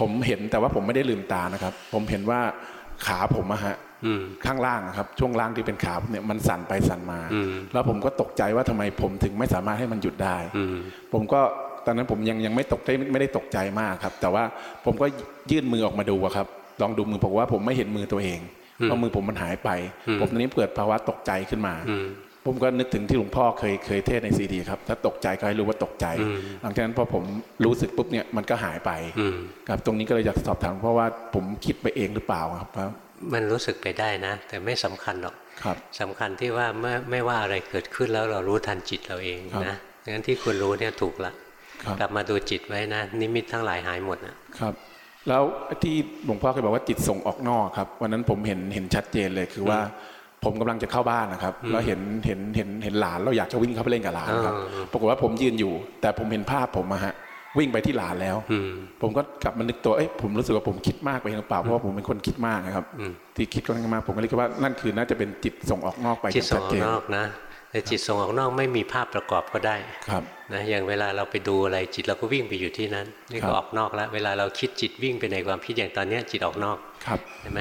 ผมเห็นแต่ว่าผมไม่ได้ลืมตานะครับ ผมเห็นว่าขาผมอะฮะอืมข้างล่างอะครับ ช่วงล่างที่เป็นขาผมเนี่ยมันสั่นไปสั่นมาอืมแล้วผมก็ตกใจว่าทำไมผมถึงไม่สามารถให้มันหยุดได้อืมผมก็ตอนนั้นผมยังยังไม่ตกใจไม่ได้ตกใจมากครับ แต่ว่าผมก็ยื่นมือออกมาดูอะครับ ลองดูมือผมว่าผมไม่เห็นมือตัวเองอืมเพราะมือผมมันหายไปอืมผมตอนนี้เกิดภาวะตกใจขึ้นมาอืม ผมก็นึกถึงที่หลวงพ่อเคยเคยเทศน์ในซีดีครับ ถ้าตกใจก็ให้รู้ว่าตกใจอืมหลังจากนั้นพอผมรู้สึกปุ๊บเนี่ยมันก็หายไปอืมครับตรงนี้ก็เลยอยากสอบถามเพราะว่าผมคิดไปเองหรือเปล่าครับครับมันรู้สึกไปได้นะ แต่ไม่สำคัญหรอกครับสำคัญที่ว่าเมื่อไม่ว่าอะไรเกิดขึ้นแล้วเรารู้ทันจิตเราเองครับนะงั้นที่คุณรู้เนี่ยถูกละครับกลับมาดูจิตไว้นะ นิมิตทั้งหลายหายหมดนะครับ แล้วที่หลวงพ่อเคยบอกว่าจิตส่งออกนอกครับวันนั้นผมเห็นเห็นชัดเจนเลยคือว่า ผมกำลังจะเข้าบ้านนะครับอืมแล้วเห็นเห็นเห็นเห็นหลานเราอยากจะวิ่งเข้าไปเล่นกับหลานครับอ่าอ่าปรากฏว่าผมยืนอยู่ แต่ผมเห็นภาพผมอะฮะวิ่งไปที่หลานแล้วอืมผมก็กลับมานึกตัวเอ้ยผมรู้สึกว่าผมคิดมากไปหรือเปล่าเพราะว่าผมเป็นคนคิดมากนะครับอืมที่คิดก็มากผมก็เลยคิดว่านั่นคือน่าจะเป็นจิตส่งออกนอกไปจิตส่งอชัดอกเจนนอกนะแต่จิตส่งออกนอกไม่มีภาพประกอบก็ได้ครับนะอย่างเวลาเราไปดูอะไรจิตเราก็วิ่งไปอยู่ที่นั้น นี่ครัก็บออกนอกแล้ว เวลาเราคิดจิตวิ่งไปในความคิดอย่างตอนเนี้ยจิตออกนอกครับเห็นไหม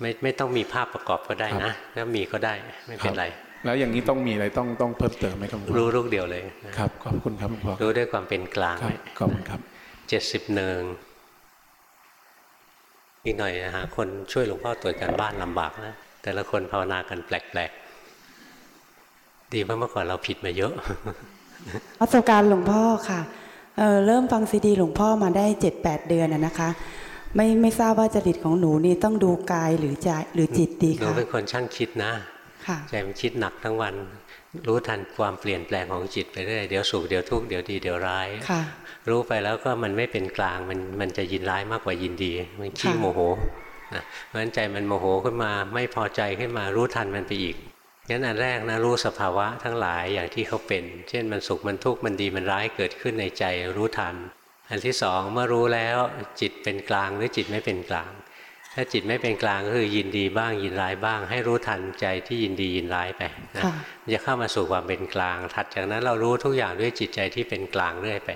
ไม่ไม่ต้องมีภาพประกอบก็ได้นะถ้ามีก็ได้ไม่เป็นไร แล้วอย่างนี้ต้องมีอะไรต้องต้องเพิ่มเติมไหมครับหลวงพ่อรู้ลูกเดียวเลยนะครับขอบคุณครับหลวงพ่อรู้ด้วยความเป็นกลางครับขอบคุณครับเจ็ดสิบหนึ่งอีกหน่อยนะฮะคนช่วยหลวงพ่อตรวจการบ้านลำบากนะแต่ละคนภาวนากันแปลกๆ ดีเพราะเมื่อก่อนเราผิดมาเยอะประสบการณ์หลวงพ่อค่ะเอ่อเริ่มฟังซีดีหลวงพ่อมาได้เจ็ดแปดเดือนนะนะคะ ไม่ไม่ทราบว่าจริตของหนูนี่ต้องดูกายหรือใจหรือจิตดีหนูคะเป็นคนช่างคิดนะค่ะใจมันคิดหนักทั้งวัน รู้ทันความเปลี่ยนแปลงของจิตไปเรื่อยเดี๋ยวสุขเดี๋ยวทุกข์เดี๋ยวดีเดี๋ยวร้ายค่ะ รู้ไปแล้วก็มันไม่เป็นกลางมันมันจะยินร้ายมากกว่ายินดี มันขี้ค่ะโมโหนะเพราะฉะนั้นใจมันโมโหขึ้นมาไม่พอใจขึ้นมารู้ทันมันไปอีกงั้นอันแรกนะรู้สภาวะทั้งหลายอย่างที่เขาเป็น เช่นมันสุขมันทุกข์มันดีมันร้ายเกิดขึ้นในใจรู้ทัน อันที่สองเมื่อรู้แล้วจิตเป็นกลางหรือจิตไม่เป็นกลาง ถ้าจิตไม่เป็นกลางก็คือยินดีบ้างยินร้ายบ้าง ให้รู้ทันใจที่ยินดียินร้ายไปนะค่ะมันจะเข้ามาสู่ความเป็นกลาง ถัดจากนั้นเรารู้ทุกอย่างด้วยจิตใจที่เป็นกลางเรื่อยไป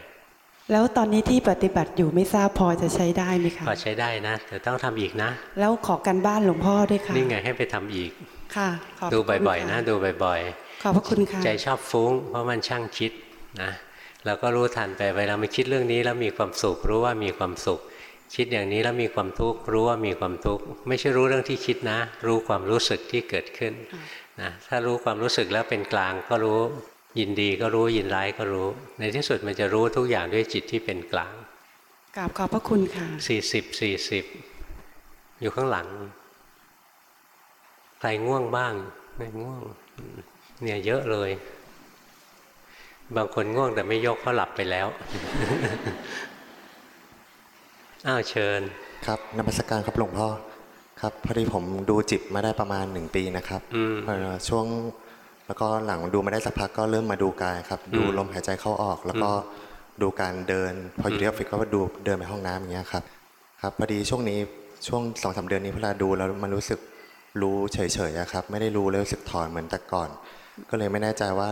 แล้วตอนนี้ที่ปฏิบัติอยู่ไม่ทราบพอจะใช้ได้ไหมคะพอใช้ได้นะแต่ต้องทำอีกนะ แล้วขอกันบ้านหลวงพ่อด้วยค่ะนี่ไงให้ไปทำอีกค่ะขอบดูพระคุณบ่อยๆนะ ดูบ่อยขอบพระคุณค่ะๆใจชอบฟุ้งเพราะมันช่างคิดนะ เราก็รู้ทันไปเวลามันคิดเรื่องนี้แล้วมีความสุขรู้ว่ามีความสุข คิดอย่างนี้แล้วมีความทุกข์รู้ว่ามีความทุกข์ไม่ใช่รู้เรื่องที่คิดนะ รู้ความรู้สึกที่เกิดขึ้นนะถ้ารู้ความรู้สึกแล้วเป็นกลางก็รู้ยินดีก็รู้ยินร้ายก็รู้ ในที่สุดมันจะรู้ทุกอย่างด้วยจิตที่เป็นกลางกราบขอบพระคุณค่ะสี่สิบสี่สิบอยู่ข้างหลังใครง่วงบ้างไม่ง่วงอืมเนี่ยเยอะเลย บางคนง่วงแต่ไม่ยกเพราะหลับไปแล้วอ้าวเชิญ ครับนมัสการครับหลวงพ่อครับพอดีผมดูจิตมาได้ประมาณหนึ่งปีนะครับอืมเอ่อช่วงแล้วก็หลังดูมาได้สักพักก็เริ่มมาดูกายครับ ดูอืมลมหายใจเข้าออก แล้วก็ดูการเดิน พออยู่ที่ออฟฟิศก็ดูเดินไปห้องน้ำอย่างเงี้ยครับครับพอดีช่วงนี้ช่วงสองสามเดือนนี้เวลาดูแล้วมันรู้สึกรู้เฉยๆอะครับ ไม่ได้รู้เลยรู้สึกถอนเหมือนแต่ก่อน ก็เลยไม่แน่ใจว่า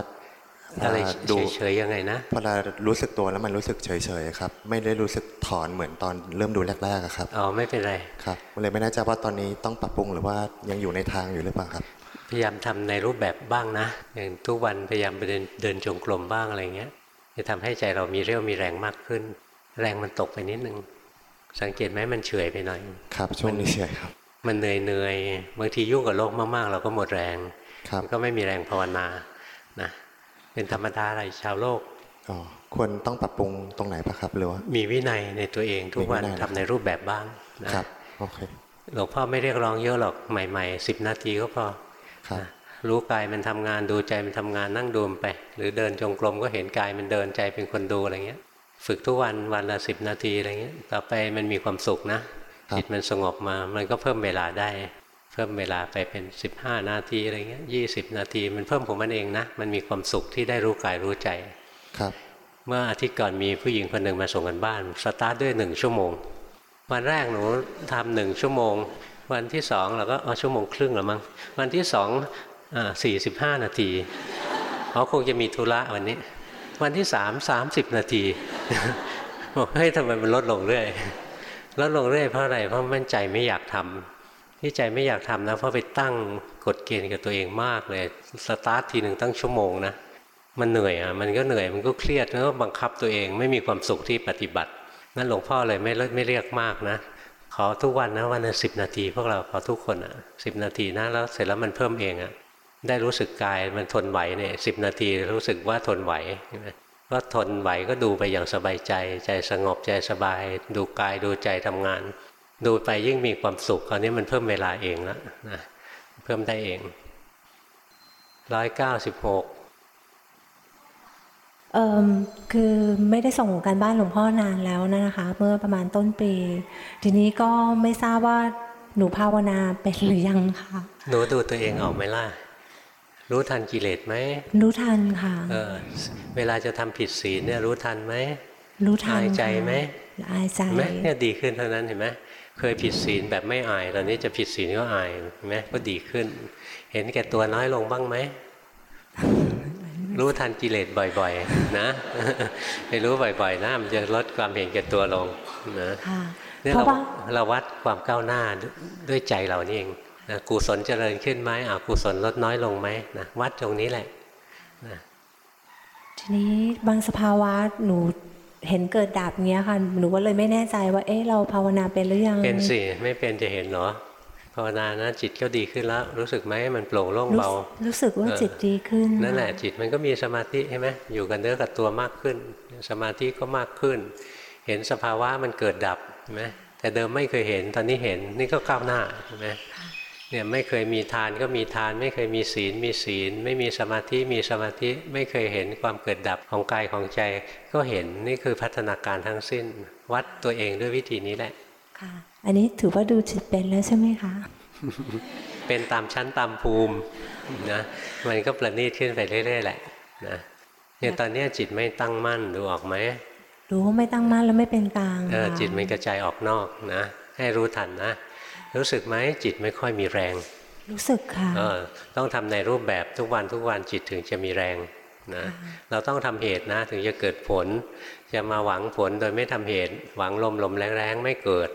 อะไรอ่าดูเฉยๆยังไงนะพอเรารู้สึกตัวแล้วมันรู้สึกเฉยๆครับ ไม่ได้รู้สึกถอนเหมือนตอนเริ่มดูแรกๆอะครับอ๋อไม่เป็นไรครับเลยไม่แน่ใจว่าตอนนี้ต้องปรับปรุงหรือว่ายังอยู่ในทางอยู่หรือเปล่าครับ พยายามทำในรูปแบบบ้างนะอย่างทุกวันพยายามไปเดินเดินจงกรมบ้างอะไรเงี้ยจะทำให้ใจเรามีเรี่ยวมีแรงมากขึ้น แรงมันตกไปนิดนึงสังเกตไหมมันเฉื่อยไปหน่อยครับช่วงนี้เฉยครับ มันเหนื่อยเหนื่อยๆบางทียุ่งกับโลกมากๆ เราก็หมดแรงครับมันก็ไม่มีแรงภาวนานะ เป็นธรรมดาอะไรชาวโลกอ๋อควรต้องปรับปรุงตรงไหนปะครับหรือว่ามีวินัยในตัวเองทุกวันมีวินัยทำในรูปแบบบ้างนะครับโอเคหลวงพ่อไม่เรียกร้องเยอะหรอกใหม่ๆสิบนาทีก็พอครับนะรู้กายมันทำงานดูใจมันทำงานนั่งดูมนไป หรือเดินจงกรมก็เห็นกายมันเดินใจเป็นคนดูอะไรเงี้ย ฝึกทุกวันวันละสิบนาทีอะไรเงี้ยต่อไปมันมีความสุขนะจิตมันสงบมา มันก็เพิ่มเวลาได้ เพิ่มเวลาไปเป็น 15 นาทีอะไรเงี้ยยี่สิบนาที มันเพิ่มของมันเองนะ มันมีความสุขที่ได้รู้กายรู้ใจครับเมื่ออาทิตย์ก่อนมีผู้หญิงคนหนึ่งมาส่งกันบ้านสตาร์ทด้วยหนึ่งชั่วโมง วันแรกหนูทำหนึ่งชั่วโมง วันที่สองเราก็เอาชั่วโมงครึ่งหรือมั้งวันที่สองสี่สิบห้านาทีเขาคงจะมีธุระวันนี้ วันที่สามสามสิบนาทีบอกเฮ้ยทำไมมันลดลงเรื่อยลดลงเรื่อยเพราะอะไรเพราะมันใจไม่อยากทำ ที่ใจไม่อยากทำนะเพราะไปตั้งกฎเกณฑ์กับตัวเองมากเลย สตาร์ททีหนึ่งตั้งชั่วโมงนะมันเหนื่อยอะมันก็เหนื่อยมันก็เครียดแล้วก็บังคับตัวเองไม่มีความสุขที่ปฏิบัติงั้นหลวงพ่อเลยไม่เลิกไม่เรียกมากนะ ขอทุกวันนะวันละสิบนาที พวกเราขอทุกคนอะสิบนาทีนะแล้วเสร็จแล้วมันเพิ่มเองอะได้รู้สึกกายมันทนไหวเนี่ยสิบนาทีรู้สึกว่าทนไหวใช่ไหมก็ทนไหวก็ดูไปอย่างสบายใจ ใจสงบใจสบาย ดูกายดูใจทำงาน ดูไปยิ่งมีความสุขคราวนี้มันเพิ่มเวลาเองแล้วนะเพิ่มได้เองร้อยเก้าสิบหกเอ่อคือไม่ได้ส่งการบ้านหลวงพ่อนานแล้วนะคะ เมื่อประมาณต้นปี ทีนี้ก็ไม่ทราบว่าหนูภาวนาเป็นหรือยังค่ะหนูดูตัวเองออกไหมล่ะ รู้ทันกิเลสไหมรู้ทันค่ะ เออ เวลาจะทำผิดศีลเนี่ยรู้ทันไหมรู้ทันอายใจค่ะไหมอายใจเห็นไหมเนี่ยดีขึ้นเท่านั้นเห็นไหม เคยผิดศีลแบบไม่อายตอนนี้จะผิดศีลก็อายเห็นไหมก็ดีขึ้น เห็นแก่ตัวน้อยลงบ้างไหมรู้ทันกิเลสบ่อยๆ นะไปรู้บ่อยๆนะมันจะลดความเห็นแก่ตัวลงนะค่ะเนี่ยเพเราราะว่าเราวัดความก้าวหน้าด้วยใจเรานี่เองนะกุศลเจริญขึ้นไหมอ่ากุศลลดน้อยลงไหมนะวัดตรงนี้แหละนะทีนี้บางสภาวะหนู เห็นเกิดดับเงี้ยค่ะหนูก็เลยไม่แน่ใจว่า เอ๊ะเราภาวนาเป็นหรือยังเป็นสิไม่เป็นจะเห็นเหรอภาวนานะจิตก็ดีขึ้นแล้ว รู้สึกไหมมันโปร่งโล่งรู้เบา รู้สึกว่าเออจิตดีขึ้น นั่นแหละจิตมันก็มีสมาธิใช่ไหมอยู่กับเนื้อกับตัวมากขึ้น สมาธิก็มากขึ้น เห็นสภาวะมันเกิดดับใช่ไหมแต่เดิมไม่เคยเห็นตอนนี้เห็นนี่ก็ก้าวหน้าใช่ไหม เนี่ยไม่เคยมีทานก็มีทาน ไม่เคยมีศีลมีศีล ไม่มีสมาธิมีสมาธิไม่เคยเห็นความเกิดดับของกายของใจ ก็เห็นนี่คือพัฒนาการทั้งสิ้น วัดตัวเองด้วยวิธีนี้แหละค่ะ อันนี้ถือว่าดูจิตเป็นแล้วใช่ไหมคะ เป็นตามชั้นตามภูมินะมันก็ประณีตขึ้นไปเรื่อยๆแหละนะเนี่ยตอนเนี้ยจิตไม่ตั้งมั่นดูออกไหมรู้ว่าไม่ตั้งมั่นแล้วไม่เป็นกลางเออค่ะจิตมันกระจายออกนอกนะ ให้รู้ทันนะ รู้สึกไหมจิตไม่ค่อยมีแรง รู้สึกค่ะเออต้องทำในรูปแบบทุกวันทุกวันจิตถึงจะมีแรงนะเราต้องทำเหตุนะถึงจะเกิดผล จะมาหวังผลโดยไม่ทำเหตุ หวังลมลมแรงๆไม่เกิด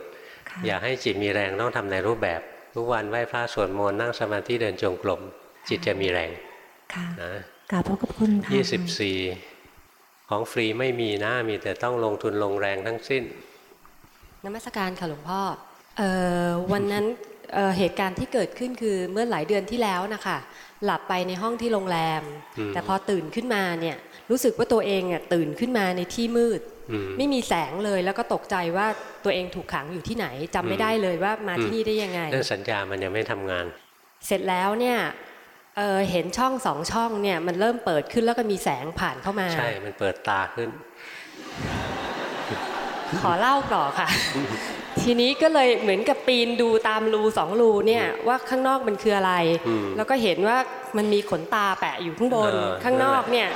อยากให้จิตมีแรงต้องทำในรูปแบบ ทุกวันไหว้พระสวดมนต์นั่งสมาธิเดินจงกรมจิตจะมีแรงค่ะนะกราบขอบคุณค่ะยี่สิบสี่ของฟรีไม่มีนะมีแต่ต้องลงทุนลงแรงทั้งสิ้น นมัสการค่ะหลวงพ่อเอ่อวันนั้นเอ่อเหตุการณ์ที่เกิดขึ้นคือเมื่อหลายเดือนที่แล้วนะคะหลับไปในห้องที่โรงแรมอืมแต่พอตื่นขึ้นมาเนี่ยรู้สึกว่าตัวเองอะตื่นขึ้นมาในที่มืดอืมไม่มีแสงเลยแล้วก็ตกใจว่าตัวเองถูกขังอยู่ที่ไหนจำไม่ได้เลยว่ามาที่นี่ได้ยังไงเรื่องสัญญามันยังไม่ทำงาน เสร็จแล้วเนี่ยเอ่อเห็นช่องสองช่องเนี่ยมันเริ่มเปิดขึ้นแล้วก็มีแสงผ่านเข้ามา ใช่ มันเปิดตาขึ้น ขอเล่าต่อค่ะ ทีนี้ก็เลยเหมือนกับปีนดูตามรูสองรูเนี่ยว่าข้างนอกมันคืออะไรอืมแล้วก็เห็นว่ามันมีขนตาแปะอยู่ข้างบนเออข้างนอกเนี่ย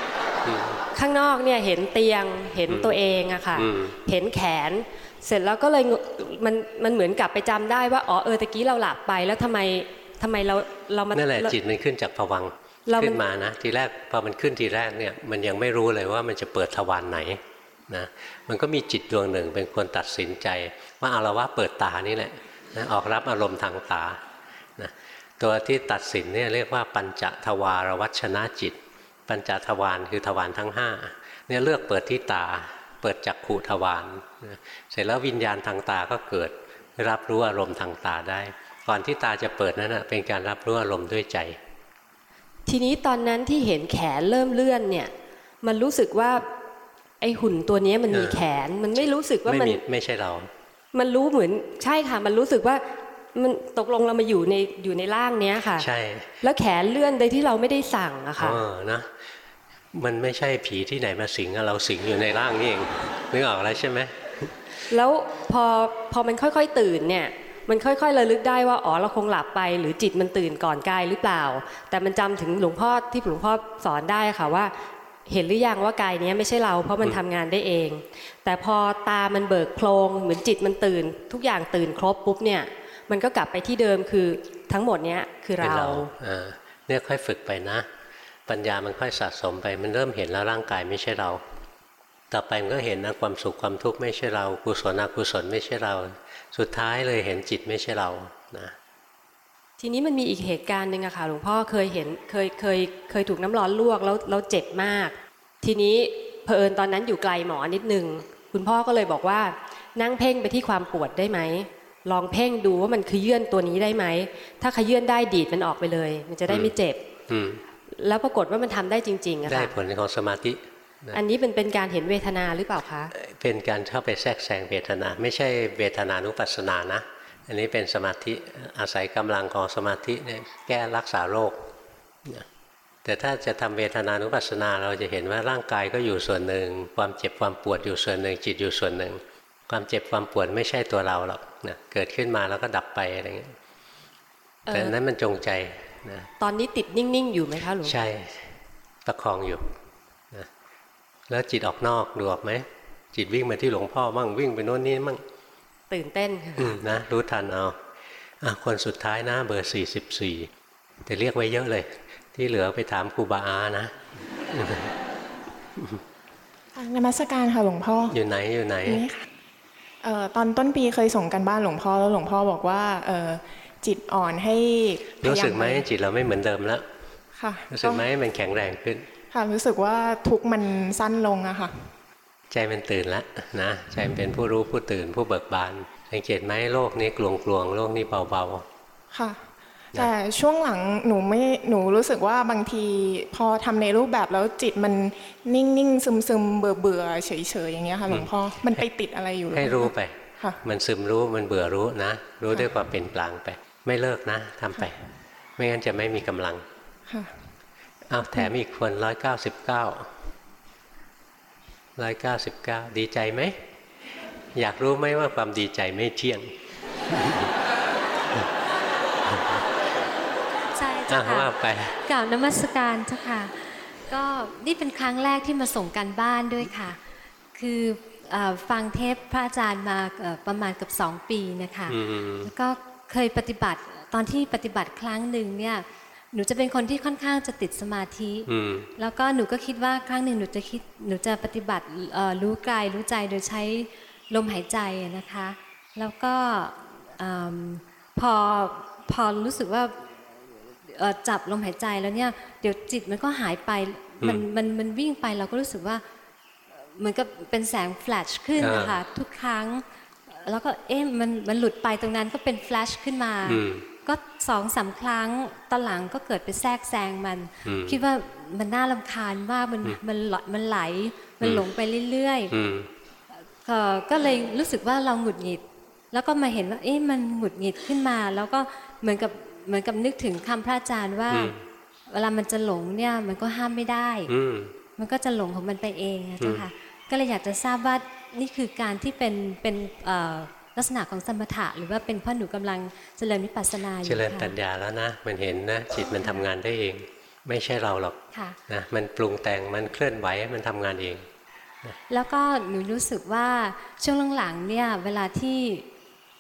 อืมข้างนอกเนี่ยเห็นเตียงเห็นอืมตัวเองอะค่ะอืมเห็นแขน เสร็จแล้วก็เลยงมันมันเหมือนกลับไปจำได้ว่าอ๋อเออตะกี้เราหลับไปแล้วทำไมทำไมเราเรามานั่นแหละเราจิตมันขึ้นจากผวังค์เรามันขึ้นมานะ ทีแรกพอมันขึ้นทีแรกเนี่ยมันยังไม่รู้เลยว่ามันจะเปิดทวารไหนนะ มันก็มีจิตดวงหนึ่งเป็นคนตัดสินใจ ว่าอาละว่าเปิดตานี่แหละนะออกรับอารมณ์ทางตานะตัวที่ตัดสินเนี่ยเรียกว่าปัญจทวารวัชนะจิต ปัญจทวารคือทวารทั้งห้าเนี่ยเลือกเปิดที่ตา เปิดจักขุทวารนะเสร็จแล้ววิญญาณทางตาก็เกิดรับรู้อารมณ์ทางตาได้ ก่อนที่ตาจะเปิดนั้นนะเป็นการรับรู้อารมณ์ด้วยใจ ทีนี้ตอนนั้นที่เห็นแขนเริ่มเลื่อนเนี่ยมันรู้สึกว่า ไอหุ่นตัวเนี้ยมันมีเออแขน มันไม่รู้สึกว่าไม่มันมีไม่ใช่เรา มันรู้เหมือนใช่ค่ะ มันรู้สึกว่ามันตกลงเรามาอยู่ในอยู่ในร่างเนี้ยค่ะ ใช่ แล้วแขนเลื่อนโดยที่เราไม่ได้สั่งอะค่ะเออนะมันไม่ใช่ผีที่ไหนมาสิงอะเราสิงอยู่ในร่างนี่เองนึกออกแล้วใช่ไหมแล้วพอพอมันค่อยๆตื่นเนี่ย มันค่อยๆระลึกได้ว่าอ๋อเราคงหลับไปหรือจิตมันตื่นก่อนกายหรือเปล่า แต่มันจำถึงหลวงพ่อที่หลวงพ่อสอนได้ค่ะว่า เห็นหรือยังว่ากายเนี้ยไม่ใช่เรา เพราะมันทำงานได้เอง แต่พอตามันเบิกโพลงเหมือนจิตมันตื่น ทุกอย่างตื่นครบปุ๊บเนี่ยมันก็กลับไปที่เดิมคือทั้งหมดเนี้ยคือเป็นเราเราอ่าเนี่ยค่อยฝึกไปนะ ปัญญามันค่อยสะสมไป มันเริ่มเห็นแล้วร่างกายไม่ใช่เรา ต่อไปมันก็เห็นนะความสุขความทุกข์ไม่ใช่เรา กุศลอกุศลไม่ใช่เรา สุดท้ายเลยเห็นจิตไม่ใช่เรานะ ทีนี้มันมีอีกเหตุการณ์หนึ่งอะค่ะหลวงพ่อเคยเห็นเคยเคยเคยถูกน้ำร้อนลวกแล้วแล้วเจ็บมาก ทีนี้เผอิญตอนนั้นอยู่ไกลหมอนิดนึงคุณพ่อก็เลยบอกว่านั่งเพ่งไปที่ความปวดได้ไหมลองเพ่งดูว่ามันขยื่นตัวนี้ได้ไหม ถ้าขยื่นได้ดีดมันออกไปเลย มันจะได้ไม่เจ็บอืมแล้วปรากฏว่ามันทำได้จริงๆอะได้ค่ะผลของสมาธินะอันนี้เป็นเป็นการเห็นเวทนาหรือเปล่าคะ เป็นการเข้าไปแทรกแซงเวทนา ไม่ใช่เวทนานุปัสสนานะ อันนี้เป็นสมาธิอาศัยกำลังของสมาธิเนี่ยแก้รักษาโรคนะแต่ถ้าจะทำเวทนานุปัสสนาเราจะเห็นว่าร่างกายก็อยู่ส่วนหนึ่ง ความเจ็บความปวดอยู่ส่วนหนึ่ง จิตอยู่ส่วนหนึ่ง ความเจ็บความปวดไม่ใช่ตัวเราหรอกนะเกิดขึ้นมาแล้วก็ดับไปอะไรเงี้ยเอ่อแต่นั้นมันจงใจนะตอนนี้ติดนิ่งๆอยู่ไหมคะหลวงพ่อใช่ประคองอยู่นะแล้วจิตออกนอกดูออกไหมจิตวิ่งมาที่หลวงพ่อมั่งวิ่งไปโน่นนี่มั่ง ตื่นเต้นค่ะอืมนะรู้ทันเอาอะคนสุดท้ายนะเบอร์สี่สิบสี่แต่เรียกไว้เยอะเลย ที่เหลือไปถามครูบาอานะนมัสการค่ะหลวงพ่อ อยู่ไหนอยู่ไหนนี่ค่ะเอ่อตอนต้นปีเคยส่งกันบ้านหลวงพ่อแล้วหลวงพ่อบอกว่า เอ่อจิตอ่อนให้พยายารู้สึกไหมจิตเราไม่เหมือนเดิมแล้วค่ะรู้สึกไหมมันแข็งแรงขึ้น ค่ะรู้สึกว่าทุกข์มันสั้นลงอะค่ะ ใจมันตื่นแล้วนะใจมันเป็นผู้รู้ผู้ตื่นผู้เบิกบานสังเกตไหมโลกนี้กลวงกลวงๆโลกนี้เบาค่ะ แต่ช่วงหลังหนูไม่หนูรู้สึกว่าบางที พอทำในรูปแบบแล้วจิตมันนิ่งๆซึมๆเบื่อเบื่อๆเฉยๆอย่างเงี้ยค่ะหลวงพ่อมันไปติดอะไรอยู่หๆรือให้เปล่ารู้ไปค่ะมันซึมรู้มันเบื่อรู้นะ รู้ด้วยความเป็นกลางไป ไม่เลิกนะทำไป ไม่งั้นจะไม่มีกำลังค่ะอ้าวแถมอีกคนร้อยเก้าสิบเก้า ร้อยเก้าสิบเก้าดีใจไหม อยากรู้ไหมว่าความดีใจไม่เที่ยงใช่อะเจ้าค่ะว่าไปกล่าวนมัสการเจ้าค่ะ ก็นี่เป็นครั้งแรกที่มาส่งการบ้านด้วยค่ะ คือเออฟังเทปพระอาจารย์มาเอ่อประมาณเกับสองปีนะคะอืมแล้วก็เคยปฏิบัติตอนที่ปฏิบัติครั้งหนึ่งเนี่ย หนูจะเป็นคนที่ค่อนข้างจะติดสมาธิอืมแล้วก็หนูก็คิดว่าครั้งหนึ่งหนูจะคิดหนูจะปฏิบัติเอ่อรู้กายรู้ใจโดยใช้ลมหายใจอะนะคะ แล้วก็อืมพอพอรู้สึกว่าเอ่อจับลมหายใจแล้วเนี่ยเดี๋ยวจิตมันก็หายไปมันอืมมันมันวิ่งไปเราก็รู้สึกว่าเหมือนกับเป็นแสงแฟลชขึ้นอ่านนะคะทุกครั้ง แล้วก็เอ๊ะมันมันหลุดไปตรงนั้นก็เป็นแฟลชขึ้นมาอืม ก็สองสามครั้งตอนหลังก็เกิดไปแทรกแซงมันอืมคิดว่ามันน่าลำคาญมากมันอืมมันไหล มันไหลมันอืมหลงไปเรื่อยอืมๆเอ่อก็เลยรู้สึกว่าเราหงุดหงิด แล้วก็มาเห็นว่า เอ๊ะมันหงุดหงิดขึ้นมา แล้วก็เหมือนกับเหมือนกับนึกถึงคำพระอาจารย์ว่าอืมเวลามันจะหลงเนี่ยมันก็ห้ามไม่ได้อืมมันก็จะหลงของมันไปเองนะเจ้าอืมค่ะก็เลยอยากจะทราบว่านี่คือการที่เป็นเป็นเอ่อ ลักษณะของสมถะหรือว่าเป็นเพ่อหนูกำลังเจริญวิปัสสนาอเจยู่ริญปัค่ะญญาแล้วนะ มันเห็นนะจิตมันทำงานได้เอง ไม่ใช่เราหรอกค่ะนะมันปรุงแต่งมันเคลื่อนไหวมันทำงานเอง แล้วก็หนูรู้สึกว่าช่วงหลังๆเนี่ยเวลาที่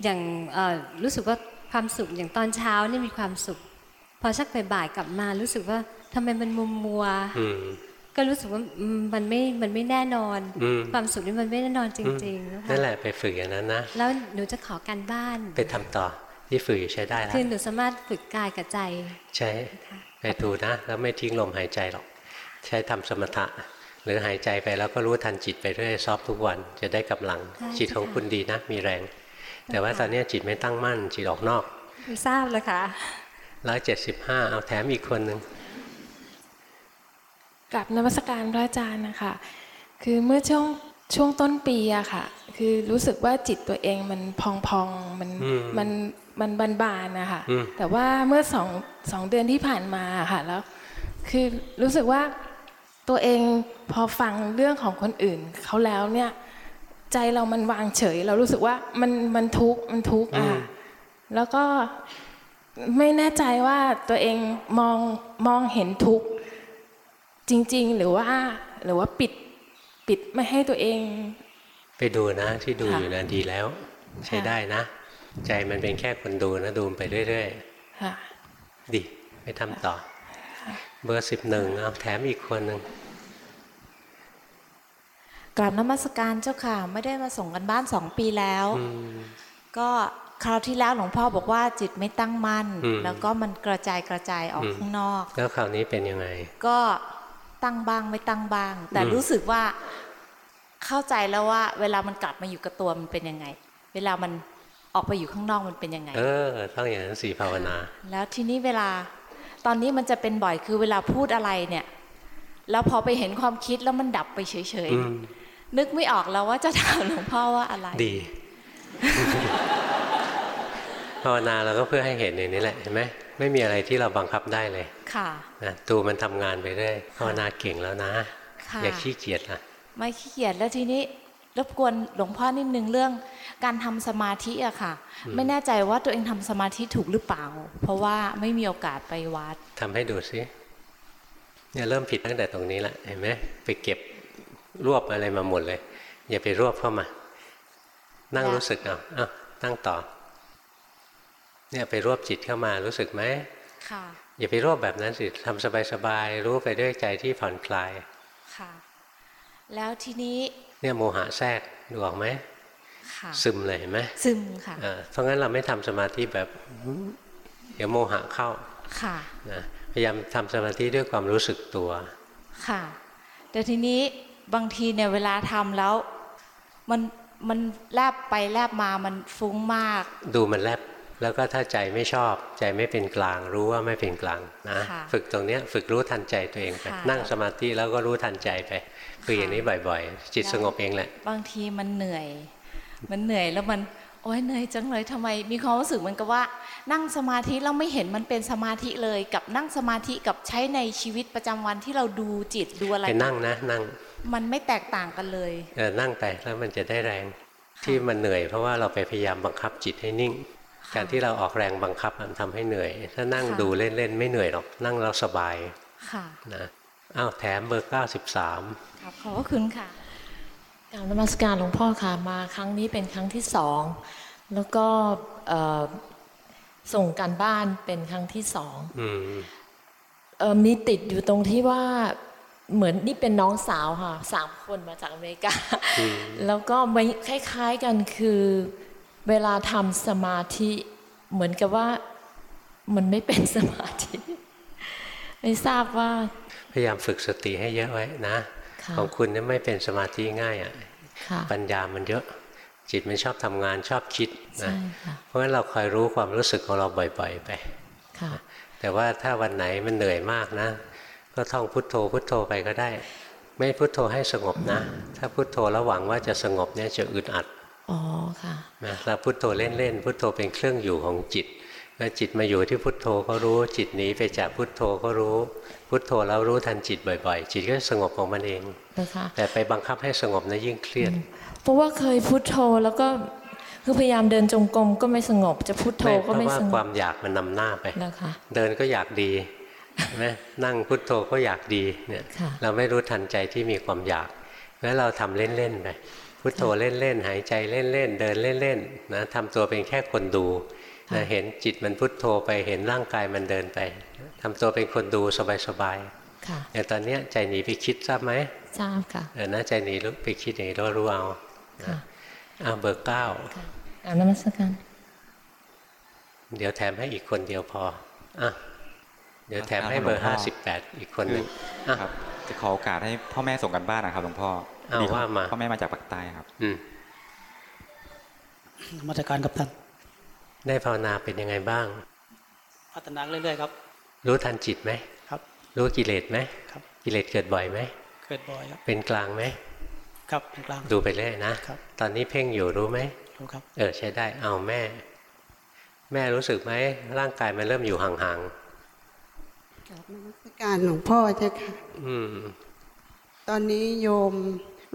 อย่างเอ่อรู้สึกว่าความสุขอย่างตอนเช้าเนี่ยมีความสุข พอชักบ่ายๆกลับมารู้สึกว่าทำไมมันมัวมัวๆอืม ก็รู้สึกว่าอืมมันไม่มันไม่แน่นอนอืมความสุขนี่มันไม่แน่นอนจริงๆอืมนะคะนั่นแหละไปฝึกอย่างนั้นนะแล้วหนูจะขอการบ้าน ไปทำต่อที่ฝึกอยู่ใช้ได้แล้วคือหนูสามารถฝึกกายกับใจ ใช้ไปดูนะแล้วไม่ทิ้งลมหายใจหรอก ใช้ทำสมถะ หรือหายใจไปแล้วก็รู้ทันจิตไปเรื่อยซอฟทุกวันจะได้กำลังได้จิตของคุณดีนะ มีแรง แต่ว่าตอนนี้จิตไม่ตั้งมั่นจิตออกนอกหนูทราบแล้วค่ะร้อยเจ็ดสิบห้าเอาแถมอีกคนหนึ่ง กับนมัสการพระอาจารย์นะคะคือเมื่อช่วงช่วงต้นปีอะค่ะ คือรู้สึกว่าจิตตัวเองมันพองๆมันอืมมันมันบานๆนะคะอืมแต่ว่าเมื่อสองสองเดือนที่ผ่านมาอะค่ะ แล้ว คือรู้สึกว่าตัวเองพอฟังเรื่องของคนอื่นเขาแล้วเนี่ย ใจเรามันวางเฉย เรารู้สึกว่ามันมันทุกข์มันทุกข์อะค่ะแล้วก็ไม่แน่ใจว่าตัวเองมองมองเห็นทุกข์ จริง ๆ หรือว่าหรือว่าปิดปิดไม่ให้ตัวเอง ไปดูนะ ที่ดูค่ะอยู่นะดีแล้ว ใช้ค่ะได้นะ ใจมันเป็นแค่คนดูนะดูไปเรื่อยค่ะๆดีไปทำต่อ เบอร์สิบหนึ่งเอาแถมอีกคนหนึ่งกราบนมัสการเจ้าค่ะ ไม่ได้มาส่งกันบ้านสองปีแล้วอืมก็คราวที่แล้วหลวงพ่อบอกว่าจิตไม่ตั้งมั่นอืมแล้วก็มันกระจายกระจายออกอืมข้างนอก แล้วคราวนี้เป็นยังไง ก็ ตั้งบ้างไม่ตั้งบ้าง แต่อืมรู้สึกว่าเข้าใจแล้วว่า เวลามันกลับมาอยู่กับตัวมันเป็นยังไง เวลามันออกไปอยู่ข้างนอกมันเป็นยังไง เออต้องอย่างนั้นสี่ภาวนา แล้วทีนี้เวลาตอนนี้มันจะเป็นบ่อยคือเวลาพูดอะไรเนี่ย แล้วพอไปเห็นความคิดแล้วมันดับไปเฉยอืมๆนึกไม่ออกแล้วว่าจะถามหลวงพ่อว่าอะไร ดีภาวนาเราก็เพื่อให้เห็นอย่างนี้แหละเห็นไหม ไม่มีอะไรที่เราบังคับได้เลย ค่ะนะตัวมันทำงานไปเรื่อยภาวนาเก่งแล้วนะค่ะอย่าขี้เกียจนะไม่ขี้เกียจแล้วทีนี้รบกวนหลวงพ่อนิดนึงเรื่อง การทำสมาธิอะค่ะอืมไม่แน่ใจว่าตัวเองทำสมาธิถูกหรือเปล่า เพราะว่าไม่มีโอกาสไปวัดทำให้ดูสิเนี่ยเริ่มผิดตั้งแต่ตรงนี้แหละเห็นไหมไปเก็บรวบอะไรมาหมดเลย อย่าไปรวบเข้ามา นั่งแล้วรู้สึกเอาอ้าวนั่งต่อ เนี่ยไปรวบจิตเข้ามารู้สึกไหมค่ะ อย่าไปรวบแบบนั้นสิทำสบายๆรู้ไปด้วยใจที่ผ่อนคลายค่ะ แล้วทีนี้เนี่ยโมหะแทรกดูออกไหมค่ะซึมเลยเห็นไหมซึมค่ะอ่าเพราะงั้นเราไม่ทำสมาธิแบบหืมเดี๋ยวโมหะเข้าค่ะนะพยายามทำสมาธิด้วยความรู้สึกตัว ค่ะ แต่ทีนี้บางทีเนี่ยเวลาทำแล้ว มันมันแลบไปแลบมามันฟุ้งมาก ดูมันแลบ แล้วก็ถ้าใจไม่ชอบใจไม่เป็นกลาง รู้ว่าไม่เป็นกลางนะค่ะฝึกตรงเนี้ยฝึกรู้ทันใจตัวเองไปค่ะนั่งสมาธิแล้วก็รู้ทันใจไปฝึกอย่างนี้บ่อยๆ จิตสงบเองแหละ บางทีมันเหนื่อย มันเหนื่อยแล้วมันโอ๊ยเหนื่อยจังเลยทำไมมีความรู้สึกเหมือนกับว่า นั่งสมาธิแล้วไม่เห็นมันเป็นสมาธิเลย กับนั่งสมาธิกับใช้ในชีวิตประจำวันที่เราดูจิตดูอะไรไปนั่งนะนั่ง มันไม่แตกต่างกันเลยเออนั่งไปแล้วมันจะได้แรง ที่มันเหนื่อยเพราะว่าเราไปพยายามบังคับจิตให้นิ่ง การที่เราออกแรงบังคับมันทำให้เหนื่อย ถ้านั่งค่ะดูเล่นๆไม่เหนื่อยหรอกนั่งแล้วสบายค่ะนะอ้าวแถมเบอร์93ครับขอบพระคุณค่ะกราบนมัสการหลวงพ่อค่ะมาครั้งนี้เป็นครั้งที่สองแล้วก็เอ่อส่งการบ้านเป็นครั้งที่สองอืมเออมีติดอยู่ตรงที่ว่าเหมือนนี่เป็นน้องสาวค่ะสามคนมาจากอเมริกา แล้วก็ไม่คล้ายๆกันคือ เวลาทำสมาธิเหมือนกับว่ามันไม่เป็นสมาธิ ไม่ทราบว่า พยายามฝึกสติให้เยอะไว้นะค่ะของคุณเนี่ยไม่เป็นสมาธิง่ายอะค่ะปัญญามันเยอะจิตมันชอบทำงานชอบคิดนะใช่ค่ะเพราะฉะนั้นเราคอยรู้ความรู้สึกของเราบ่อยๆไปค่ะแต่ว่าถ้าวันไหนมันเหนื่อยมากนะ ก็ท่องพุทโธพุทโธไปก็ได้ ไม่พุทโธให้สงบนะ ถ้าพุทโธแล้วหวังว่าจะสงบเนี่ยจะอึดอัด อ๋อค่ะนะเราพุทโธเล่นๆพุทโธเป็นเครื่องอยู่ของจิตเมื่อจิตมาอยู่ที่พุทโธก็รู้ จิตหนีไปจากพุทโธก็รู้ พุทโธแล้วรู้ทันจิตบ่อยๆ จิตก็สงบของมันเองนะคะแต่ไปบังคับให้สงบนะยิ่งเครียด เพราะว่าเคยพุทโธแล้วก็คือพยายามเดินจงกรมก็ไม่สงบ จะพุทโธไม่เพก็ราะไม่ว่าสงคบวามอยากมันนำหน้าไปนะคะเดินก็อยากดีใช่ไหมนั่งพุทโธก็อยากดีเนี่ยค่ะเราไม่รู้ทันใจที่มีความอยาก แล้วเราทำเล่นๆไป พุทโธเล่นๆหายใจเล่นๆเดินเล่นๆนะทำตัวเป็นแค่คนดูนะเห็นจิตมันพุทโธไปเห็นร่างกายมันเดินไปทำตัวเป็นคนดูสบายค่ะๆแต่ตอนเนี้ยใจหนีไปคิดทราบไหมทราบค่ะเออนะใจหนีไปคิดอย่างนี้รู้รู้เอาค่ะอ้าวเบอร์เก้ากราบนมัสการเดี๋ยวแถมให้อีกคนเดียวพออะเดี๋ยวแถมให้เบอร์ห้าสิบแปดอีกคนหนึ่งอะครับจะขอโอกาสให้พ่อแม่ส่งกันบ้านนะครับหลวงพ่อ เอาพดีว่ามาพ่อแม่มาจากปากใต้ครับ อืมมาจากการกับท่าน ได้ภาวนาเป็นยังไงบ้าง พัฒนาเรื่อยๆครับ รู้ทันจิตไหมครับ รู้กิเลสไหมครับ กิเลสเกิดบ่อยไหมเกิดบ่อยครับ เป็นกลางไหมครับเป็นกลาง ดูไปเรื่อยนะตอนนี้เพ่งอยู่รู้ไหมรู้ครับ เออใช้ได้ เอาแม่ แม่รู้สึกไหมร่างกายมันเริ่มอยู่ห่างกราบนมัสการหลวงพ่อเจ้าค่ะๆอืม ตอนนี้โยม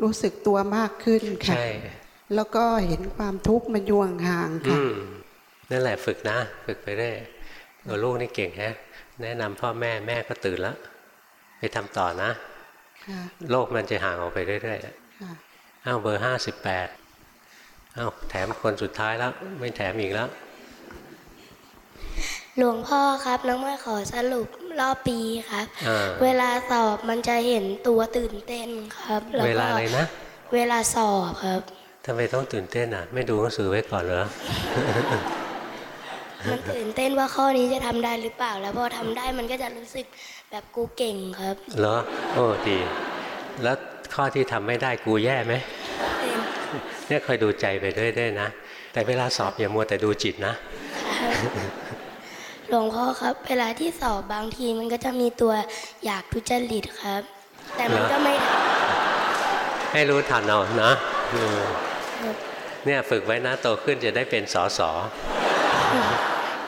รู้สึกตัวมากขึ้นค่ะใช่แล้วก็เห็นความทุกข์มันยวงห่างๆอืค่ะมนั่นแหละฝึกนะ ฝึกไปเรื่อยเออลูกนี่เก่งแฮะ แนะนำพ่อแม่แม่ก็ตื่นแล้ว ไปทำต่อนะค่ะโลกมันจะห่างออกไปเรื่อยค่ะๆอ้าวเบอร์ห้าสิบแปดอ้าวแถมคนสุดท้ายแล้ว ไม่แถมอีกแล้ว หลวงพ่อครับน้องมาขอสรุป รอบปีครับ อ่า เวลาสอบมันจะเห็นตัวตื่นเต้นครับแก็เวลาอะไรนะ เวลาสอบครับ ทำไมต้องตื่นเต้นอะ ไม่ดูหนังสือไว้ก่อนเหรอ มันตื่นเต้นว่าข้อนี้จะทำได้หรือเปล่า แล้วพอทำได้มันก็จะรู้สึกแบบกูเก่งครับ เหรอ โอ้ดี แล้วข้อที่ทำไม่ได้กูแย่ไหม เนี่ยคอยดูใจไปด้วยด้วยนะ แต่เวลาสอบอย่ามัวแต่ดูจิตนะ หลวงพ่อครับ เวลาที่สอบบางทีมันก็จะมีตัวอยากทุจริตครับ แต่มันก็ไม่ให้รู้ทันเอานะอืมเนี่ยฝึกไว้นะโตขึ้นจะได้เป็นสอสอ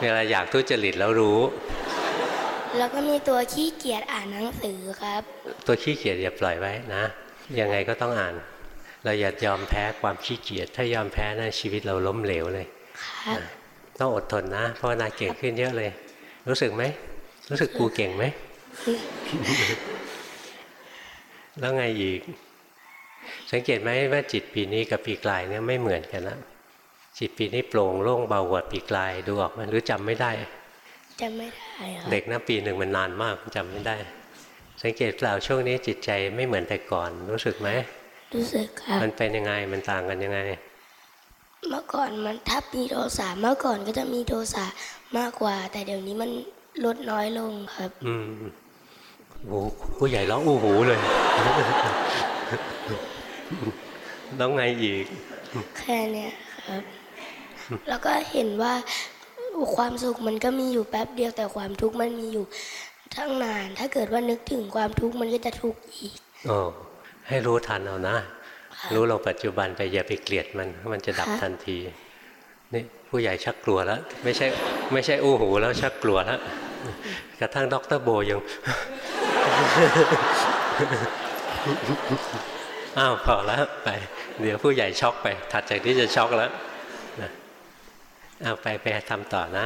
เวลาอยากทุจริตแล้วรู้ แล้วก็มีตัวขี้เกียจอ่านหนังสือครับ ตัวขี้เกียจอย่าปล่อยไว้นะ ยังไงก็ต้องอ่าน เราอย่ายอมแพ้ความขี้เกียจถ้ายอมแพ้นะชีวิตเราล้มเหลวเลยครับ ต้องอดทนนะภาวนาเก่งขึ้นเยอะเลย รู้สึกไหม รู้สึกกูเก่งไหม แล้วไงอีก สังเกตไหมว่าจิตปีนี้กับปีกลายเนี่ยไม่เหมือนกันนะจิตปีนี้โปร่งโล่งเบากว่าปีกลายดูออกไหมหรือจำไม่ได้จะไม่ได้ครับเด็กนะปีหนึ่งมันนานมากจำไม่ได้ สังเกตเปล่าช่วงนี้จิตใจไม่เหมือนแต่ก่อน รู้สึกไหมรู้สึกครับมันเป็นยังไงมันต่างกันยังไง เมื่อก่อนมันถ้ามีโทสะเมื่อก่อนก็จะมีโทสะมากกว่า แต่เดี๋ยวนี้มันลดน้อยลงครับ อืมโอ้โหผู้ใหญ่ร้องอู้หูเลย แล้วไงอีก แค่เนี้ยครับ แล้วก็เห็นว่าความสุขมันก็มีอยู่แป๊บเดียวแต่ความทุกข์มันมีอยู่ทั้งนาน ถ้าเกิดว่านึกถึงความทุกข์มันก็จะทุกข์อีกโอ้ให้รู้ทันเอานะ รู้เราปัจจุบันไปอย่าไปเกลียดมัน มันจะดับค่ะทันที นี่ผู้ใหญ่ชักกลัวแล้ว ไม่ใช่ไม่ใช่อู้หูแล้วชักกลัวแล้วกระทั่งด็อกเตอร์โบยังอ้าวพอแล้วไป เดี๋ยวผู้ใหญ่ช็อกไป ถัดจากนี้จะช็อกแล้วนะเอาไปไปทำต่อนะ